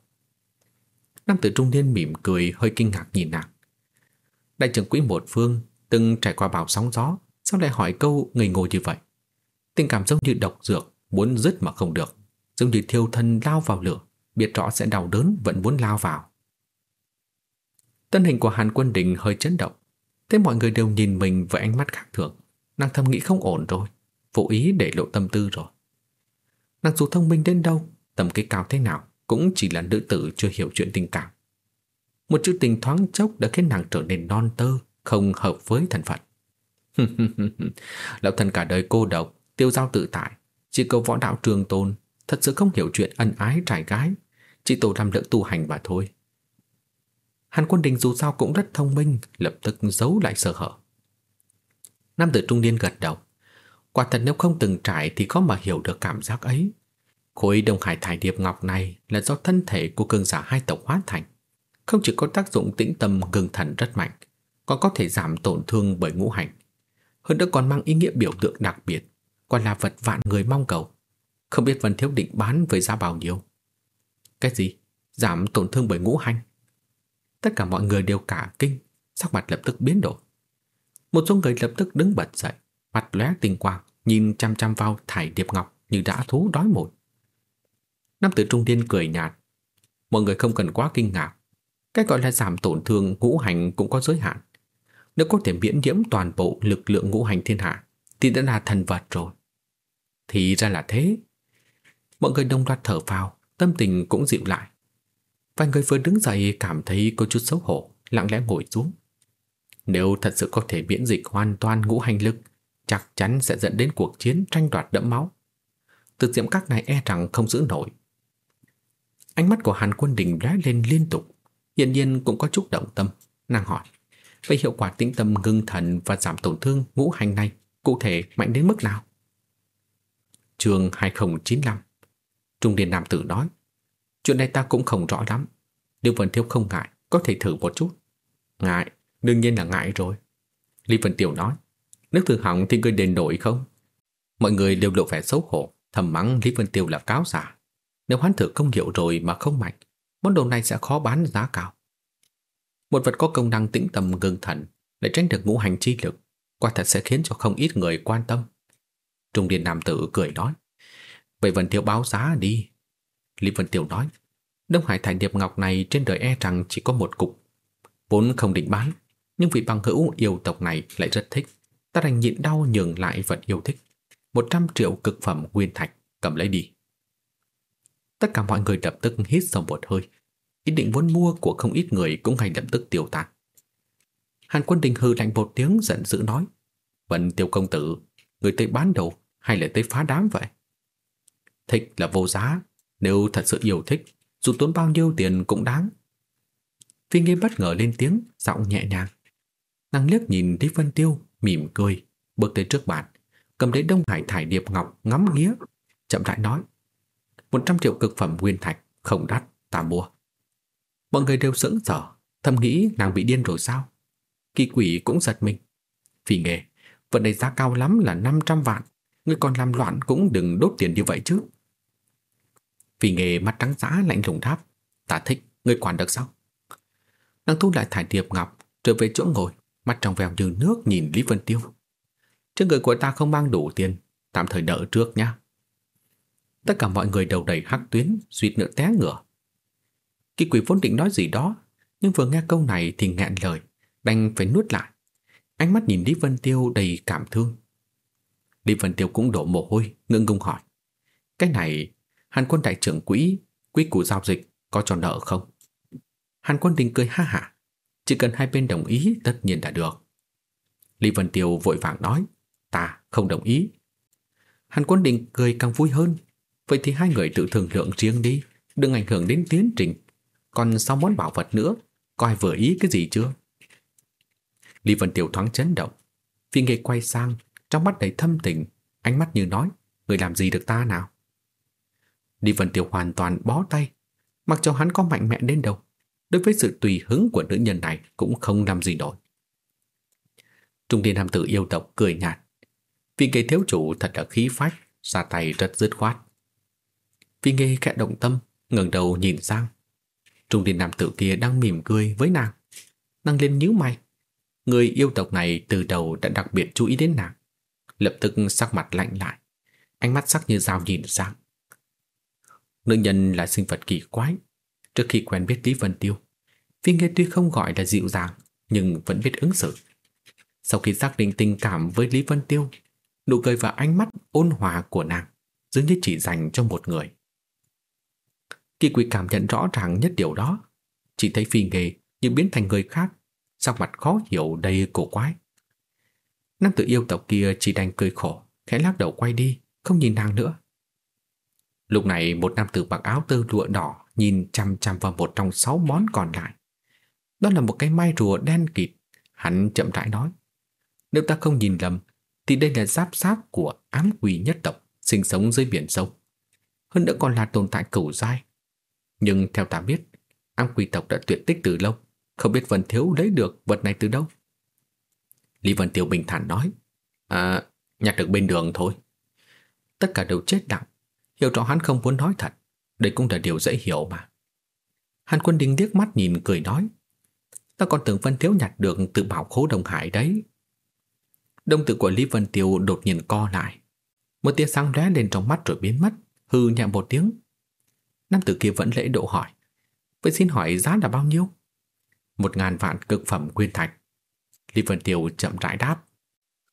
Nam tử trung niên mỉm cười hơi kinh ngạc nhìn nàng. Đại trưởng quỹ một phương từng trải qua bão sóng gió, sao lại hỏi câu ngây ngô như vậy? Tình cảm giống như độc dược, muốn dứt mà không được, giống như thiêu thân lao vào lửa, biết rõ sẽ đau đớn vẫn muốn lao vào. Tân hình của Hàn Quân Đình hơi chấn động, thế mọi người đều nhìn mình với ánh mắt khác thường, nàng thầm nghĩ không ổn rồi, vô ý để lộ tâm tư rồi. Nàng dù thông minh đến đâu, tầm cái cao thế nào, cũng chỉ là nữ tử chưa hiểu chuyện tình cảm. Một chữ tình thoáng chốc đã khiến nàng trở nên non tơ, không hợp với thần phận. Lão thần cả đời cô độc, tiêu giao tự tại, chỉ cầu võ đạo trường tôn, thật sự không hiểu chuyện ân ái trai gái, chỉ tổ làm lượng tu hành mà thôi. Hàn Quân Đình dù sao cũng rất thông minh, lập tức giấu lại sơ hở. Nam tử trung niên gật đầu. Quả thật nếu không từng trải thì khó mà hiểu được cảm giác ấy. Khối Đông Hải Thải Điệp Ngọc này là do thân thể của cường giả hai tộc hóa thành. Không chỉ có tác dụng tĩnh tâm ngừng thần rất mạnh, còn có thể giảm tổn thương bởi ngũ hành. Hơn nữa còn mang ý nghĩa biểu tượng đặc biệt, còn là vật vạn người mong cầu. Không biết Vân Thiếu định bán với giá bao nhiêu. Cái gì? Giảm tổn thương bởi ngũ hành? Tất cả mọi người đều cả kinh, sắc mặt lập tức biến đổi. Một số người lập tức đứng bật dậy, mặt lóe tinh quang, nhìn chăm chăm vào thải điệp ngọc như đã thú đói mồi. Nam tử trung niên cười nhạt. Mọi người không cần quá kinh ngạc. Cái gọi là giảm tổn thương ngũ hành cũng có giới hạn. Nếu có thể miễn nhiễm toàn bộ lực lượng ngũ hành thiên hạ, thì đã là thần vật rồi. Thì ra là thế. Mọi người đông loạt thở vào, tâm tình cũng dịu lại. Vài người vừa đứng dậy cảm thấy có chút xấu hổ, lặng lẽ ngồi xuống. Nếu thật sự có thể miễn dịch hoàn toàn ngũ hành lực, chắc chắn sẽ dẫn đến cuộc chiến tranh đoạt đẫm máu. Từ diễm các này e rằng không giữ nổi. Ánh mắt của Hàn Quân Đình lóe lên liên tục, hiển nhiên cũng có chút động tâm, nàng hỏi. Vậy hiệu quả tĩnh tâm ngưng thần và giảm tổn thương ngũ hành này cụ thể mạnh đến mức nào? Trường 2095 Trung niên nam tử nói Chuyện này ta cũng không rõ lắm Lưu Vân Thiếu không ngại Có thể thử một chút Ngại, đương nhiên là ngại rồi Lý Vân Tiểu nói Nước thường hỏng thì ngươi đền đổi không? Mọi người đều lộ vẻ xấu hổ, thầm mắng Lý Vân Tiêu là cáo giả. Nếu hắn thử công hiệu rồi mà không mạnh, món đồ này sẽ khó bán giá cao. Một vật có công năng tĩnh tâm ngưng thần, lại tránh được ngũ hành chi lực, quả thật sẽ khiến cho không ít người quan tâm. Trung Điền Nam Tử cười nói, vậy Vân Tiêu báo giá đi. Lý Vân Tiêu nói, Đông Hải Thải Điệp Ngọc này trên đời e rằng chỉ có một cục. Vốn không định bán, nhưng vị bằng hữu yêu tộc này lại rất thích. Ta đành nhịn đau nhường lại vật yêu thích. 100 triệu cực phẩm nguyên thạch, cầm lấy đi. Tất cả mọi người lập tức hít sâu một hơi. Ý định muốn mua của không ít người cũng ngay lập tức tiêu tan. Hàn quân đình hư lạnh một tiếng giận dữ nói. Vân tiêu công tử, người tới bán đầu hay là tới phá đám vậy? Thích là vô giá, nếu thật sự yêu thích, dù tốn bao nhiêu tiền cũng đáng. Phi Nghi bất ngờ lên tiếng, giọng nhẹ nhàng. Nàng liếc nhìn Lý Vân Tiêu, mỉm cười, bước tới trước bàn, cầm lấy Đông Hải thải điệp ngọc ngắm nghía, chậm rãi nói: "100 triệu cực phẩm nguyên thạch, không đắt, ta mua." Mọi người đều sững sờ, thầm nghĩ nàng bị điên rồi sao? Kỳ quỷ cũng giật mình. Phi Nghề, vật này giá cao lắm là 500 vạn, ngươi còn làm loạn cũng đừng đốt tiền như vậy chứ. Phi Nghề mắt trắng giã lạnh lùng đáp, "Ta thích, người quản được sao?" Nàng thu lại thải điệp ngọc, trở về chỗ ngồi, mắt trong veo như nước nhìn Lý Vân Tiêu. Trên người của ta không mang đủ tiền, tạm thời đợi trước nha. Tất cả mọi người đầu đầy hắc tuyến, suýt nữa té ngửa. Kỳ quỷ vốn định nói gì đó, nhưng vừa nghe câu này thì ngẹn lời, đành phải nuốt lại. Ánh mắt nhìn Lý Vân Tiêu đầy cảm thương. Lý Vân Tiêu cũng đổ mồ hôi, ngưng ngung hỏi. Cái này, Hàn quân đại trưởng quỹ, quỹ củ giao dịch có cho nợ không? Hàn quân đình cười ha hả. Chỉ cần hai bên đồng ý tất nhiên đã được. Lý Vân Tiêu vội vàng nói, ta không đồng ý. Hàn quân đình cười càng vui hơn. Vậy thì hai người tự thương lượng riêng đi, đừng ảnh hưởng đến tiến trình. Còn sau món bảo vật nữa, coi vừa ý cái gì chưa? Lý Vân Tiêu thoáng chấn động. viên nghề quay sang, trong mắt đầy thâm tình, ánh mắt như nói, người làm gì được ta nào? Lý Vân Tiêu hoàn toàn bó tay, mặc cho hắn có mạnh mẽ đến đâu đối với sự tùy hứng của nữ nhân này cũng không làm gì nổi. Trung niên nam tử yêu tộc cười nhạt. Vì nghề thiếu chủ thật là khí phách, ra tay rất dứt khoát. Vì nghề khẽ động tâm, ngẩng đầu nhìn sang. Trung niên nam tử kia đang mỉm cười với nàng. Nàng lên nhíu mày. Người yêu tộc này từ đầu đã đặc biệt chú ý đến nàng. Lập tức sắc mặt lạnh lại. Ánh mắt sắc như dao nhìn sang. Nữ nhân là sinh vật kỳ quái, Trước khi quen biết Lý Vân Tiêu, Phi Nghê tuy không gọi là dịu dàng, nhưng vẫn biết ứng xử. Sau khi xác định tình cảm với Lý Vân Tiêu, nụ cười và ánh mắt ôn hòa của nàng dường như chỉ dành cho một người. Kỳ quỷ cảm nhận rõ ràng nhất điều đó, chỉ thấy Phi Nghê như biến thành người khác, sắc mặt khó hiểu đầy cổ quái. Nam tử yêu tộc kia chỉ đành cười khổ, khẽ lắc đầu quay đi, không nhìn nàng nữa. Lúc này một nam tử mặc áo tơ lụa đỏ nhìn chăm chăm vào một trong sáu món còn lại. Đó là một cái mai rùa đen kịt. Hắn chậm rãi nói. Nếu ta không nhìn lầm, thì đây là giáp sát của ám quỷ nhất tộc sinh sống dưới biển sâu. Hơn nữa còn là tồn tại cửu giai. Nhưng theo ta biết, ám quỷ tộc đã tuyệt tích từ lâu. Không biết Vân Thiếu lấy được vật này từ đâu. Lý Vân Tiêu bình thản nói. À, nhặt được bên đường thôi. Tất cả đều chết lặng. Hiểu rõ hắn không muốn nói thật. Đây cũng là điều dễ hiểu mà. Hàn Quân Đình liếc mắt nhìn cười nói. Ta còn tưởng Vân Thiếu nhặt được từ bảo khố đồng Hải đấy. Đông tử của Lý Vân Tiêu đột nhiên co lại. Một tia sáng lóe lên trong mắt rồi biến mất, hư nhẹ một tiếng. Nam tử kia vẫn lễ độ hỏi. Vậy xin hỏi giá là bao nhiêu? Một ngàn vạn cực phẩm nguyên thạch. Lý Vân Tiêu chậm rãi đáp.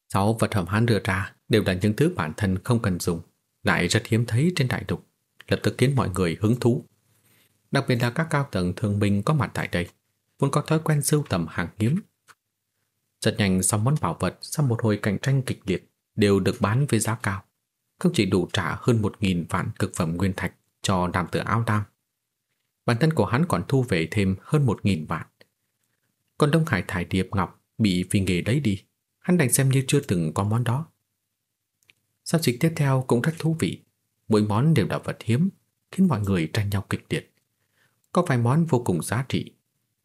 Sáu vật phẩm hắn đưa ra đều là những thứ bản thân không cần dùng, lại rất hiếm thấy trên đại lục lập tức khiến mọi người hứng thú. Đặc biệt là các cao tầng thương binh có mặt tại đây, vốn có thói quen sưu tầm hàng hiếm. Rất nhanh sau món bảo vật sau một hồi cạnh tranh kịch liệt đều được bán với giá cao, không chỉ đủ trả hơn một nghìn vạn cực phẩm nguyên thạch cho nam tử áo đam. Bản thân của hắn còn thu về thêm hơn một nghìn vạn. Còn Đông Hải thải điệp ngọc bị phi nghề lấy đi, hắn đành xem như chưa từng có món đó. Sắp dịch tiếp theo cũng rất thú vị. Mỗi món đều là vật hiếm, khiến mọi người tranh nhau kịch liệt. Có vài món vô cùng giá trị,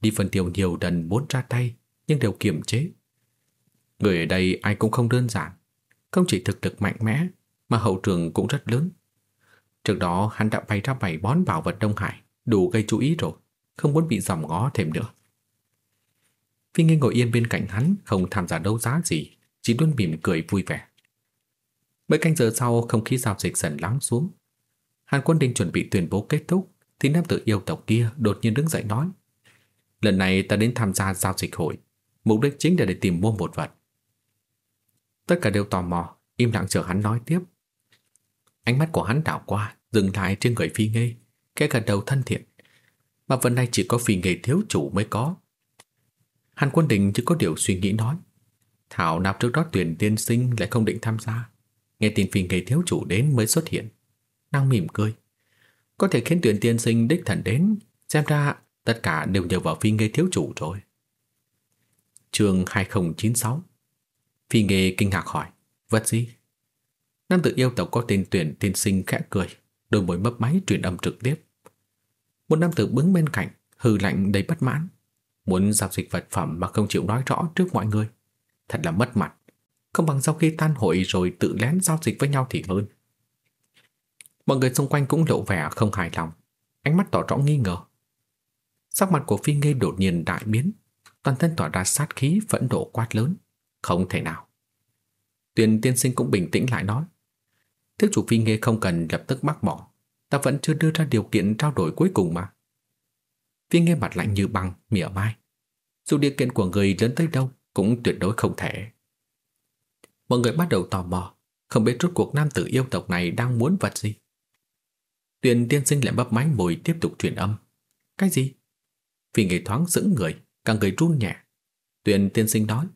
đi phần tiêu nhiều lần muốn ra tay, nhưng đều kiềm chế. Người ở đây ai cũng không đơn giản, không chỉ thực lực mạnh mẽ, mà hậu trường cũng rất lớn. Trước đó hắn đã bày ra bảy món bảo vật Đông Hải, đủ gây chú ý rồi, không muốn bị dòm ngó thêm nữa. Phi Nghi ngồi yên bên cạnh hắn, không tham gia đấu giá gì, chỉ luôn mỉm cười vui vẻ. Mấy canh giờ sau, không khí giao dịch dần lắng xuống. Hàn Quân Đình chuẩn bị tuyên bố kết thúc, thì nam tử yêu tộc kia đột nhiên đứng dậy nói: "Lần này ta đến tham gia giao dịch hội, mục đích chính là để tìm mua một vật." Tất cả đều tò mò, im lặng chờ hắn nói tiếp. Ánh mắt của hắn đảo qua, dừng lại trên người Phi ngây, cái gật đầu thân thiện. Mà vật này chỉ có Phi ngây thiếu chủ mới có. Hàn Quân Đình chỉ có điều suy nghĩ nói. Thảo nào trước đó tuyển tiên sinh lại không định tham gia. Nghe tin Phi nghề thiếu chủ đến mới xuất hiện. Nàng mỉm cười. Có thể khiến tuyển tiên sinh đích thần đến, xem ra tất cả đều nhờ vào Phi nghề thiếu chủ rồi. Trường 2096 Phi nghề kinh ngạc hỏi, vật gì? Nam tử yêu tộc có tên tuyển tiên sinh khẽ cười, đôi môi mấp máy truyền âm trực tiếp. Một nam tử bứng bên cạnh, hư lạnh đầy bất mãn. Muốn giao dịch vật phẩm mà không chịu nói rõ trước mọi người. Thật là mất mặt. Không bằng sau khi tan hội rồi tự lén giao dịch với nhau thì hơn. Mọi người xung quanh cũng lộ vẻ không hài lòng. Ánh mắt tỏ rõ nghi ngờ. Sắc mặt của Phi Ngê đột nhiên đại biến. Toàn thân tỏa ra sát khí phẫn nộ quát lớn. Không thể nào. Tuyền tiên sinh cũng bình tĩnh lại nói. Thiếu chủ Phi Ngê không cần lập tức bác bỏ. Ta vẫn chưa đưa ra điều kiện trao đổi cuối cùng mà. Phi Ngê mặt lạnh như băng, mỉa mai. Dù điều kiện của người lớn tới đâu cũng tuyệt đối không thể. Mọi người bắt đầu tò mò, không biết rốt cuộc nam tử yêu tộc này đang muốn vật gì. Tuyền tiên sinh lại bấp máy môi tiếp tục truyền âm. Cái gì? Phi người thoáng sững người, càng người run nhẹ. Tuyền tiên sinh nói,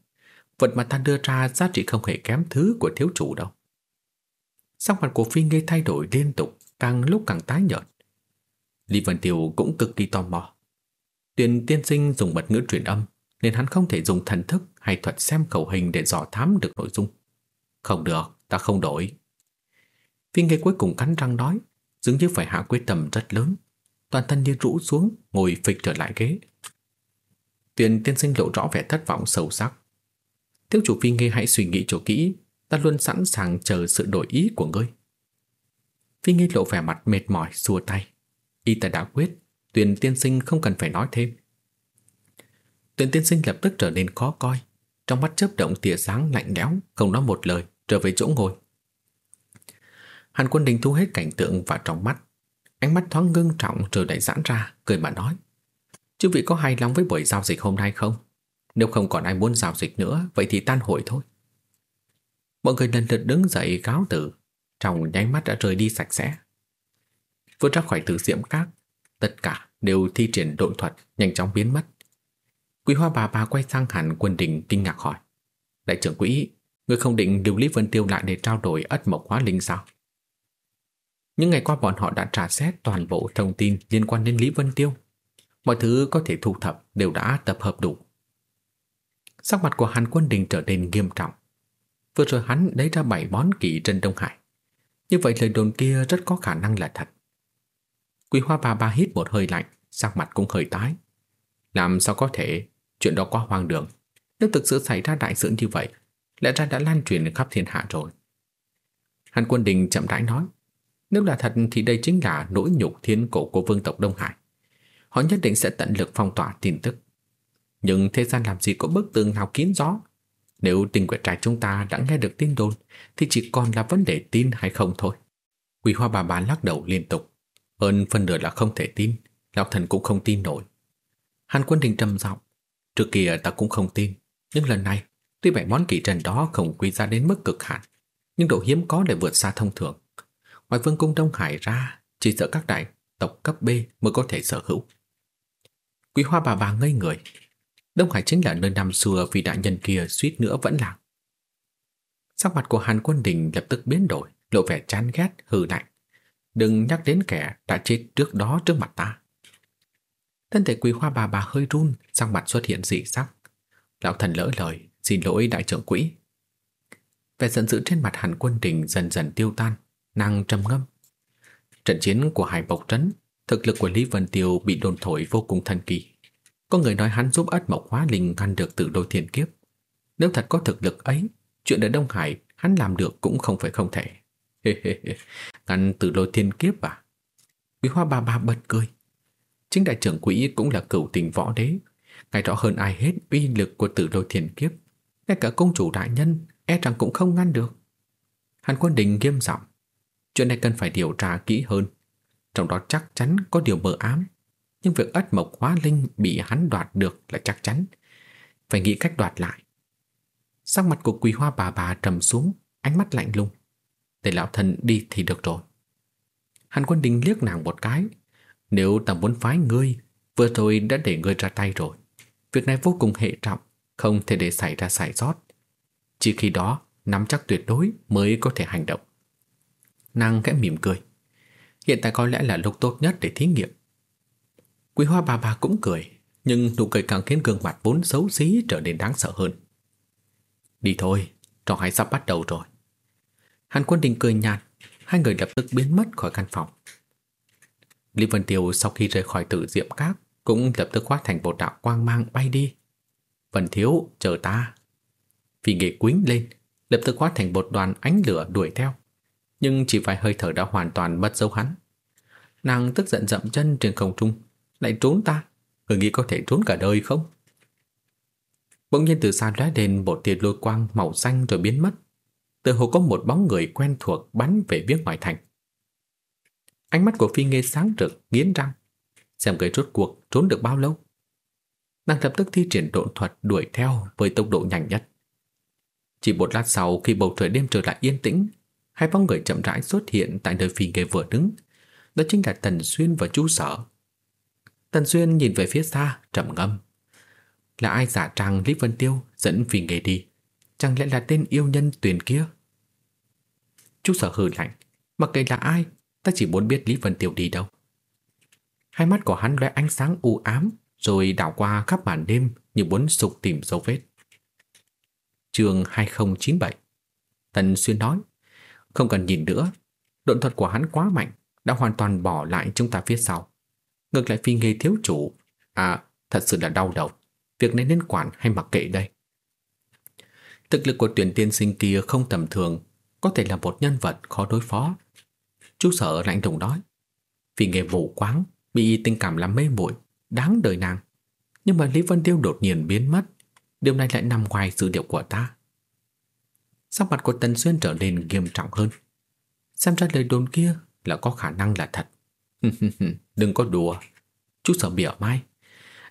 vật mà ta đưa ra giá trị không hề kém thứ của thiếu chủ đâu. Sắc mặt của Phi Nghê thay đổi liên tục, càng lúc càng tái nhợt. Lý Vân Tiêu cũng cực kỳ tò mò. Tuyền tiên sinh dùng mật ngữ truyền âm, nên hắn không thể dùng thần thức hay thuật xem khẩu hình để dò thám được nội dung. Không được, ta không đổi. Viên Nghê cuối cùng cắn răng nói, dường như phải hạ quyết tâm rất lớn. Toàn thân như rũ xuống, ngồi phịch trở lại ghế. Tuyền tiên sinh lộ rõ vẻ thất vọng sâu sắc. Thiếu chủ Viên Nghê hãy suy nghĩ cho kỹ, ta luôn sẵn sàng chờ sự đổi ý của ngươi. Viên Nghê lộ vẻ mặt mệt mỏi xua tay. Y ta đã quyết, Tuyền tiên sinh không cần phải nói thêm. Tuyền tiên sinh lập tức trở nên khó coi, trong mắt chớp động tia sáng lạnh lẽo, không nói một lời, trở về chỗ ngồi. Hàn Quân Đình thu hết cảnh tượng vào trong mắt, ánh mắt thoáng ngưng trọng rồi lại giãn ra, cười mà nói: "Chư vị có hài lòng với buổi giao dịch hôm nay không?" Nếu không còn ai muốn giao dịch nữa Vậy thì tan hội thôi. Mọi người lần lượt đứng dậy cáo từ. Trong nháy mắt đã rời đi sạch sẽ. Vừa ra khỏi tử diễm các Tất cả đều thi triển độn thuật Nhanh chóng biến mất. Quý hoa bà bà quay sang hẳn quân đình kinh ngạc hỏi Đại trưởng quỹ Người không định điều Lý Vân Tiêu lại để trao đổi ất mộc hóa linh sao Những ngày qua bọn họ đã trả xét toàn bộ thông tin liên quan đến Lý Vân Tiêu Mọi thứ có thể thu thập đều đã tập hợp đủ Sắc mặt của Hàn Quân Đình trở nên nghiêm trọng. Vừa rồi hắn lấy ra bảy món kỳ trân Đông Hải. Như vậy lời đồn kia rất có khả năng là thật. Quý hoa bà ba hít một hơi lạnh, sắc mặt cũng hơi tái. Làm sao có thể, chuyện đó quá hoang đường. Nếu thực sự xảy ra đại sự như vậy, lẽ ra đã lan truyền khắp thiên hạ rồi. Hàn Quân Đình chậm rãi nói, nếu là thật thì đây chính là nỗi nhục thiên cổ của vương tộc Đông Hải. Họ nhất định sẽ tận lực phong tỏa tin tức. Nhưng thế gian làm gì có bức tường nào kín gió Nếu tình quyệt trai chúng ta đã nghe được tin đồn Thì chỉ còn là vấn đề tin hay không thôi Quỳ hoa bà bà lắc đầu liên tục Hơn phần nửa là không thể tin Lão thần cũng không tin nổi Hàn quân đình trầm giọng Trước kia ta cũng không tin Nhưng lần này Tuy bảy món kỳ trần đó không quy ra đến mức cực hạn Nhưng độ hiếm có để vượt xa thông thường Ngoài vương cung Đông Hải ra Chỉ sợ các đại tộc cấp B mới có thể sở hữu Quý hoa bà bà ngây người Đông Hải chính là nơi năm xưa vì đại nhân kia suýt nữa vẫn lạc. Sắc mặt của Hàn Quân Đình lập tức biến đổi, lộ vẻ chán ghét, hừ lạnh. Đừng nhắc đến kẻ đã chết trước đó trước mặt ta. Thân thể quý hoa bà bà hơi run, sang mặt xuất hiện dị sắc. Lão thần lỡ lời, xin lỗi đại trưởng quỹ. Vẻ giận dữ trên mặt Hàn Quân Đình dần dần tiêu tan, nàng trầm ngâm. Trận chiến của Hải Bộc Trấn, thực lực của Lý Vân Tiêu bị đồn thổi vô cùng thần kỳ. Có người nói hắn giúp ất mộc hóa linh ngăn được tử đôi thiên kiếp. Nếu thật có thực lực ấy, chuyện ở Đông Hải hắn làm được cũng không phải không thể. Ngăn từ lôi thiên kiếp à? Quý hoa bà bà bật cười. Chính đại trưởng quỹ cũng là cửu tình võ đế. Ngài rõ hơn ai hết uy lực của tử lôi thiền kiếp. Ngay cả công chủ đại nhân e rằng cũng không ngăn được. Hàn quân đình nghiêm giọng Chuyện này cần phải điều tra kỹ hơn. Trong đó chắc chắn có điều mờ ám. Nhưng việc ất mộc hóa linh bị hắn đoạt được là chắc chắn. Phải nghĩ cách đoạt lại. Sắc mặt của quỳ hoa bà bà trầm xuống, ánh mắt lạnh lùng. Để lão thần đi thì được rồi. Hàn quân đình liếc nàng một cái. Nếu ta muốn phái ngươi, vừa rồi đã để ngươi ra tay rồi. Việc này vô cùng hệ trọng, không thể để xảy ra sai sót. Chỉ khi đó, nắm chắc tuyệt đối mới có thể hành động. Nàng khẽ mỉm cười. Hiện tại có lẽ là lúc tốt nhất để thí nghiệm. Quý hoa bà bà cũng cười, nhưng nụ cười càng khiến gương mặt vốn xấu xí trở nên đáng sợ hơn. Đi thôi, trò hay sắp bắt đầu rồi. Hàn quân đình cười nhạt, hai người lập tức biến mất khỏi căn phòng. Lý Vân Tiêu sau khi rời khỏi tử diệm các cũng lập tức hóa thành một đạo quang mang bay đi. Vân Thiếu, chờ ta. Phi nghệ quính lên, lập tức hóa thành một đoàn ánh lửa đuổi theo. Nhưng chỉ vài hơi thở đã hoàn toàn mất dấu hắn. Nàng tức giận dậm chân trên không trung, lại trốn ta. Người nghĩ có thể trốn cả đời không? Bỗng nhiên từ xa lóe lên một tia lôi quang màu xanh rồi biến mất. Từ hồ có một bóng người quen thuộc bắn về phía ngoài thành. Ánh mắt của Phi Nghê sáng rực, nghiến răng. Xem người rốt cuộc trốn được bao lâu? Nàng lập tức thi triển độn thuật đuổi theo với tốc độ nhanh nhất. Chỉ một lát sau khi bầu trời đêm trở lại yên tĩnh, hai bóng người chậm rãi xuất hiện tại nơi Phi Nghê vừa đứng. Đó chính là Tần Xuyên và Chu Sở. Tần Xuyên nhìn về phía xa, trầm ngâm. Là ai giả trang Lý Vân Tiêu dẫn Phi Nghê đi? Chẳng lẽ là tên yêu nhân tuyền kia? Chú Sở hừ lạnh. Mặc kệ là ai, ta chỉ muốn biết Lý Vân Tiêu đi đâu. Hai mắt của hắn lóe ánh sáng u ám, rồi đảo qua khắp màn đêm như muốn sục tìm dấu vết. Trường 2097 Tần Xuyên nói Không cần nhìn nữa. Độn thuật của hắn quá mạnh Đã hoàn toàn bỏ lại chúng ta phía sau. Ngược lại phi nghề thiếu chủ. À thật sự là đau đầu. Việc này nên quản hay mặc kệ đây? Thực lực của tuyển tiên sinh kia không tầm thường Có thể là một nhân vật khó đối phó. Chú sợ lạnh lùng nói. Vì nghề vụ quáng Bị tình cảm làm mê muội, Đáng đời nàng. Nhưng mà Lý Vân Tiêu đột nhiên biến mất. Điều này lại nằm ngoài dự liệu của ta. Sắc mặt của Tần Xuyên trở nên nghiêm trọng hơn. Xem ra lời đồn kia là có khả năng là thật. Đừng có đùa. Chú sợ bịa mai.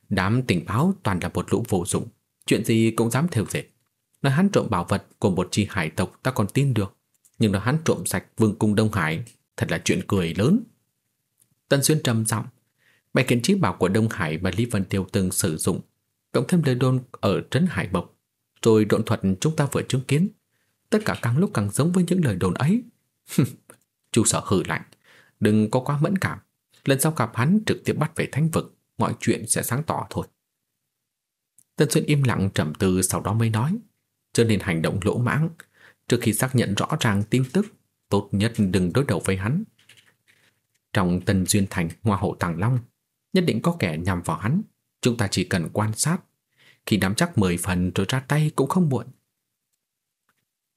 Đám tình báo toàn là một lũ vô dụng. Chuyện gì cũng dám theo dệt. Nói hắn trộm bảo vật của một chi hải tộc ta còn tin được. Nhưng nói hắn trộm sạch vương cung Đông Hải Thật là chuyện cười lớn Tần Xuyên trầm giọng Bài kiện trí bảo của Đông Hải và Lý Vân Tiêu từng sử dụng cộng thêm lời đồn ở Trấn Hải Bộc, rồi độn thuật chúng ta vừa chứng kiến. Tất cả càng lúc càng giống với những lời đồn ấy. Chu sở hử lạnh, đừng có quá mẫn cảm. Lần sau gặp hắn trực tiếp bắt về thánh vực, mọi chuyện sẽ sáng tỏ thôi. Tân Xuyên im lặng trầm tư sau đó mới nói, cho nên hành động lỗ mãng, trước khi xác nhận rõ ràng tin tức, tốt nhất đừng đối đầu với hắn. Trong Tân Duyên Thành, Hoa Hậu Tàng Long, nhất định có kẻ nhằm vào hắn. Chúng ta chỉ cần quan sát. Khi nắm chắc 10 phần rồi ra tay cũng không muộn.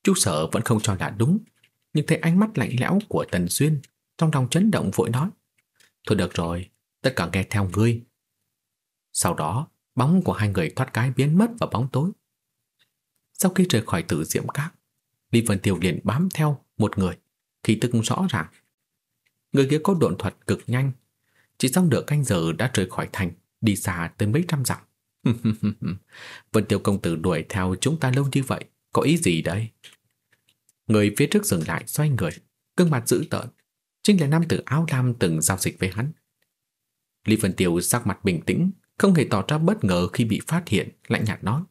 Chú sở vẫn không cho là đúng Nhưng thấy ánh mắt lạnh lẽo của Tần duyên Trong lòng chấn động vội nói Thôi được rồi, tất cả nghe theo ngươi. Sau đó Bóng của hai người thoát cái biến mất vào bóng tối. Sau khi rời khỏi tử diệm các Lý Vân Tiêu liền bám theo một người khí tức rõ ràng Người kia có độn thuật cực nhanh Chỉ sau nửa canh giờ đã rời khỏi thành đi xa tới mấy trăm dặm. Vân Tiêu công tử đuổi theo chúng ta lâu như vậy, có ý gì đây? Người phía trước dừng lại xoay người, gương mặt dữ tợn, chính là nam tử áo lam từng giao dịch với hắn. Lý Vân Tiêu sắc mặt bình tĩnh, không hề tỏ ra bất ngờ khi bị phát hiện, lạnh nhạt nói.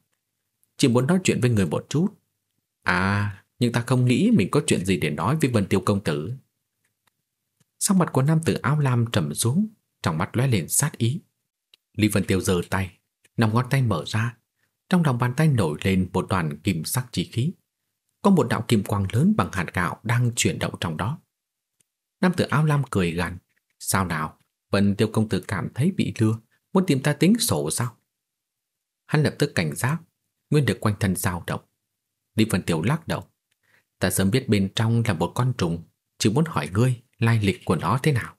Chỉ muốn nói chuyện với người một chút. À, nhưng ta không nghĩ mình có chuyện gì để nói với Vân Tiêu công tử. Sắc mặt của nam tử áo lam trầm xuống, trong mắt lóe lên sát ý. Lý Vân Tiêu giơ tay, nằm ngón tay mở ra, trong lòng bàn tay nổi lên một đoàn kim sắc chi khí. Có một đạo kim quang lớn bằng hạt gạo đang chuyển động trong đó. Nam tử áo lam cười gằn, sao nào? Vân Tiêu công tử cảm thấy bị lừa, muốn tìm ta tính sổ sao? Hắn lập tức cảnh giác, nguyên được quanh thân dao động. Lý Vân Tiêu lắc đầu. Ta sớm biết bên trong là một con trùng, chỉ muốn hỏi ngươi lai lịch của nó thế nào.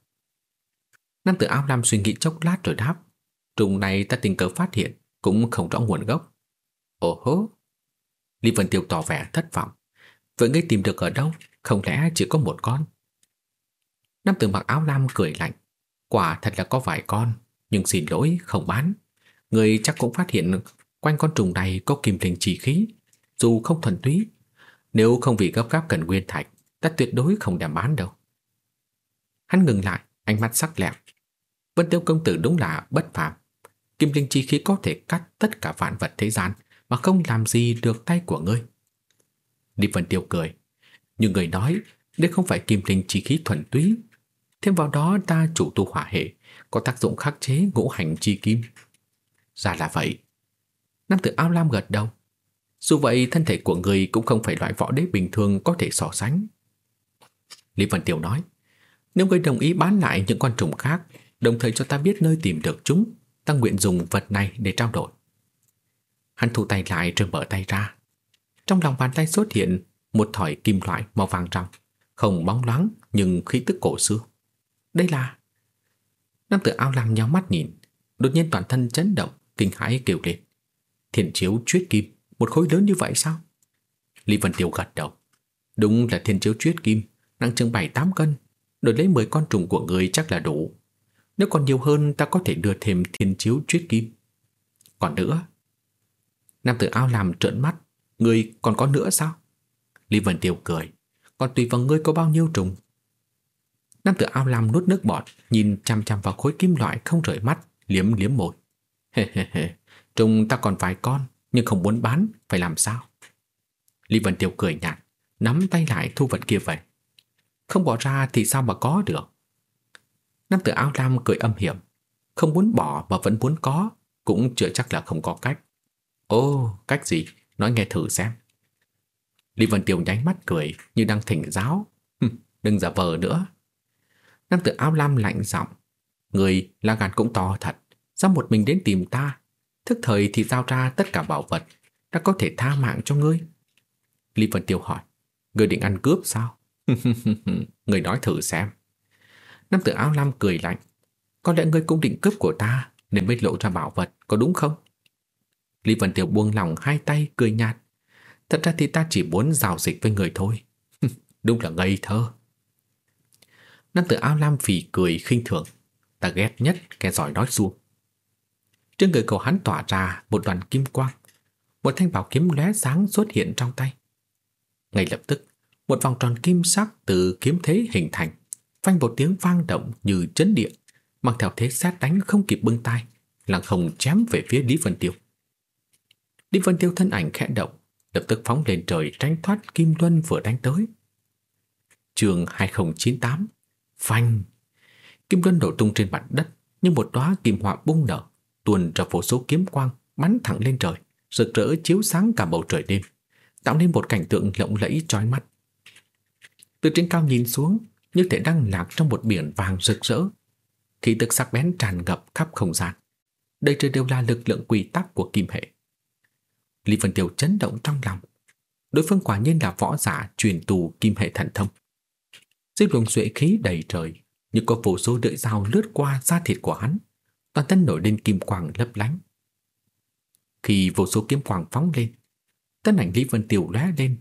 Nam tử áo lam suy nghĩ chốc lát rồi đáp. Trùng này ta tình cờ phát hiện, cũng không rõ nguồn gốc. Ồ hô! Lý Vân Tiêu tỏ vẻ thất vọng. Vậy ngươi tìm được ở đâu? Không lẽ chỉ có một con? Nam tử mặc áo lam cười lạnh. Quả thật là có vài con, nhưng xin lỗi, không bán. Người chắc cũng phát hiện quanh con trùng này có kim linh chỉ khí, dù không thuần túy. Nếu không vì gấp gáp cần nguyên thạch, ta tuyệt đối không đem bán đâu. Hắn ngừng lại, ánh mắt sắc lẹm. Vân Tiêu công tử đúng là bất phàm. Kim linh chi khí có thể cắt tất cả vạn vật thế gian mà không làm gì được tay của ngươi. điệp Vân Tiêu cười. Nhưng người nói, đây không phải kim linh chi khí thuần túy, thêm vào đó ta chủ tu hỏa hệ, có tác dụng khắc chế ngũ hành chi kim. Ra là vậy. Nam tử ao lam gật đầu. Dù vậy, thân thể của người cũng không phải loại võ đế bình thường có thể so sánh. Lý Vân Tiêu nói, nếu người đồng ý bán lại những con trùng khác, đồng thời cho ta biết nơi tìm được chúng, ta nguyện dùng vật này để trao đổi. Hắn thu tay lại rồi mở tay ra. Trong lòng bàn tay xuất hiện một thỏi kim loại màu vàng trong, không bóng loáng nhưng khí tức cổ xưa. Đây là... Nam tử ao lam nhau mắt nhìn, đột nhiên toàn thân chấn động, kinh hãi kêu lên. Thiền chiếu chuyết kim, một khối lớn như vậy sao? Lý Vân Tiêu gật đầu. Đúng là thiên chiếu chuyết kim, nặng chừng 7-8 cân, đổi lấy 10 con trùng của người chắc là đủ. Nếu còn nhiều hơn ta có thể đưa thêm thiên chiếu chuyết kim. Còn nữa, Nam tử ao làm trợn mắt, người còn có nữa sao? Lý Vân Tiêu cười, còn tùy vào ngươi có bao nhiêu trùng. Nam tử ao làm nuốt nước bọt, nhìn chăm chăm vào khối kim loại không rời mắt, liếm liếm môi. Hê hê hê, trùng ta còn vài con, nhưng không muốn bán, phải làm sao? Lý Vân Tiêu cười nhạt, nắm tay lại thu vật kia về. Không bỏ ra thì sao mà có được? Nam tử áo lam cười âm hiểm, không muốn bỏ mà vẫn muốn có, cũng chưa chắc là không có cách. Ô, cách gì? Nói nghe thử xem. Lý Vân Tiêu nháy mắt cười như đang thỉnh giáo. Đừng giả vờ nữa. Nam tử áo lam lạnh giọng. Người là gạt cũng to thật. Sao một mình đến tìm ta? Thức thời thì giao ra tất cả bảo vật. Đã có thể tha mạng cho ngươi. Lý Vân Tiêu hỏi. Người định ăn cướp sao? người nói thử xem. Nam tử áo lam cười lạnh. Có lẽ ngươi cũng định cướp của ta nên mới lộ ra bảo vật, có đúng không? Lý Vân Tiêu buông lòng hai tay cười nhạt. Thật ra thì ta chỉ muốn giao dịch với người thôi. Đúng là ngây thơ. Nam tử áo lam phì cười khinh thường. Ta ghét nhất kẻ giỏi nói xuông. Trên người cậu hắn tỏa ra một đoàn kim quang. Một thanh bảo kiếm lóe sáng xuất hiện trong tay. Ngay lập tức, một vòng tròn kim sắc từ kiếm thế hình thành, phanh một tiếng vang động như chấn địa, mang theo thế sát đánh không kịp bưng tay, lặng không chém về phía Lý Vân Tiêu. Lý Vân Tiêu thân ảnh khẽ động, lập tức phóng lên trời tránh thoát Kim Luân vừa đánh tới. Trường 2098 Phanh Kim Luân đổ tung trên mặt đất như một đóa kim họa bung nở, tuôn ra vô số kiếm quang bắn thẳng lên trời, rực rỡ chiếu sáng cả bầu trời đêm, tạo nên một cảnh tượng lộng lẫy chói mắt. Từ trên cao nhìn xuống, như thể đang lạc trong một biển vàng rực rỡ, khí tức sắc bén tràn ngập khắp không gian. Đây trời đều là lực lượng quy tắc của kim hệ. Lý Vân Tiêu chấn động trong lòng. Đối phương quả nhiên là võ giả truyền tù kim hệ thần thông. Dưới luồng duệ khí đầy trời, như có vô số lưỡi dao lướt qua da thịt của hắn, toàn thân nổi lên kim quang lấp lánh. Khi vô số kiếm quang phóng lên, thân ảnh Lý Vân Tiêu lóe lên,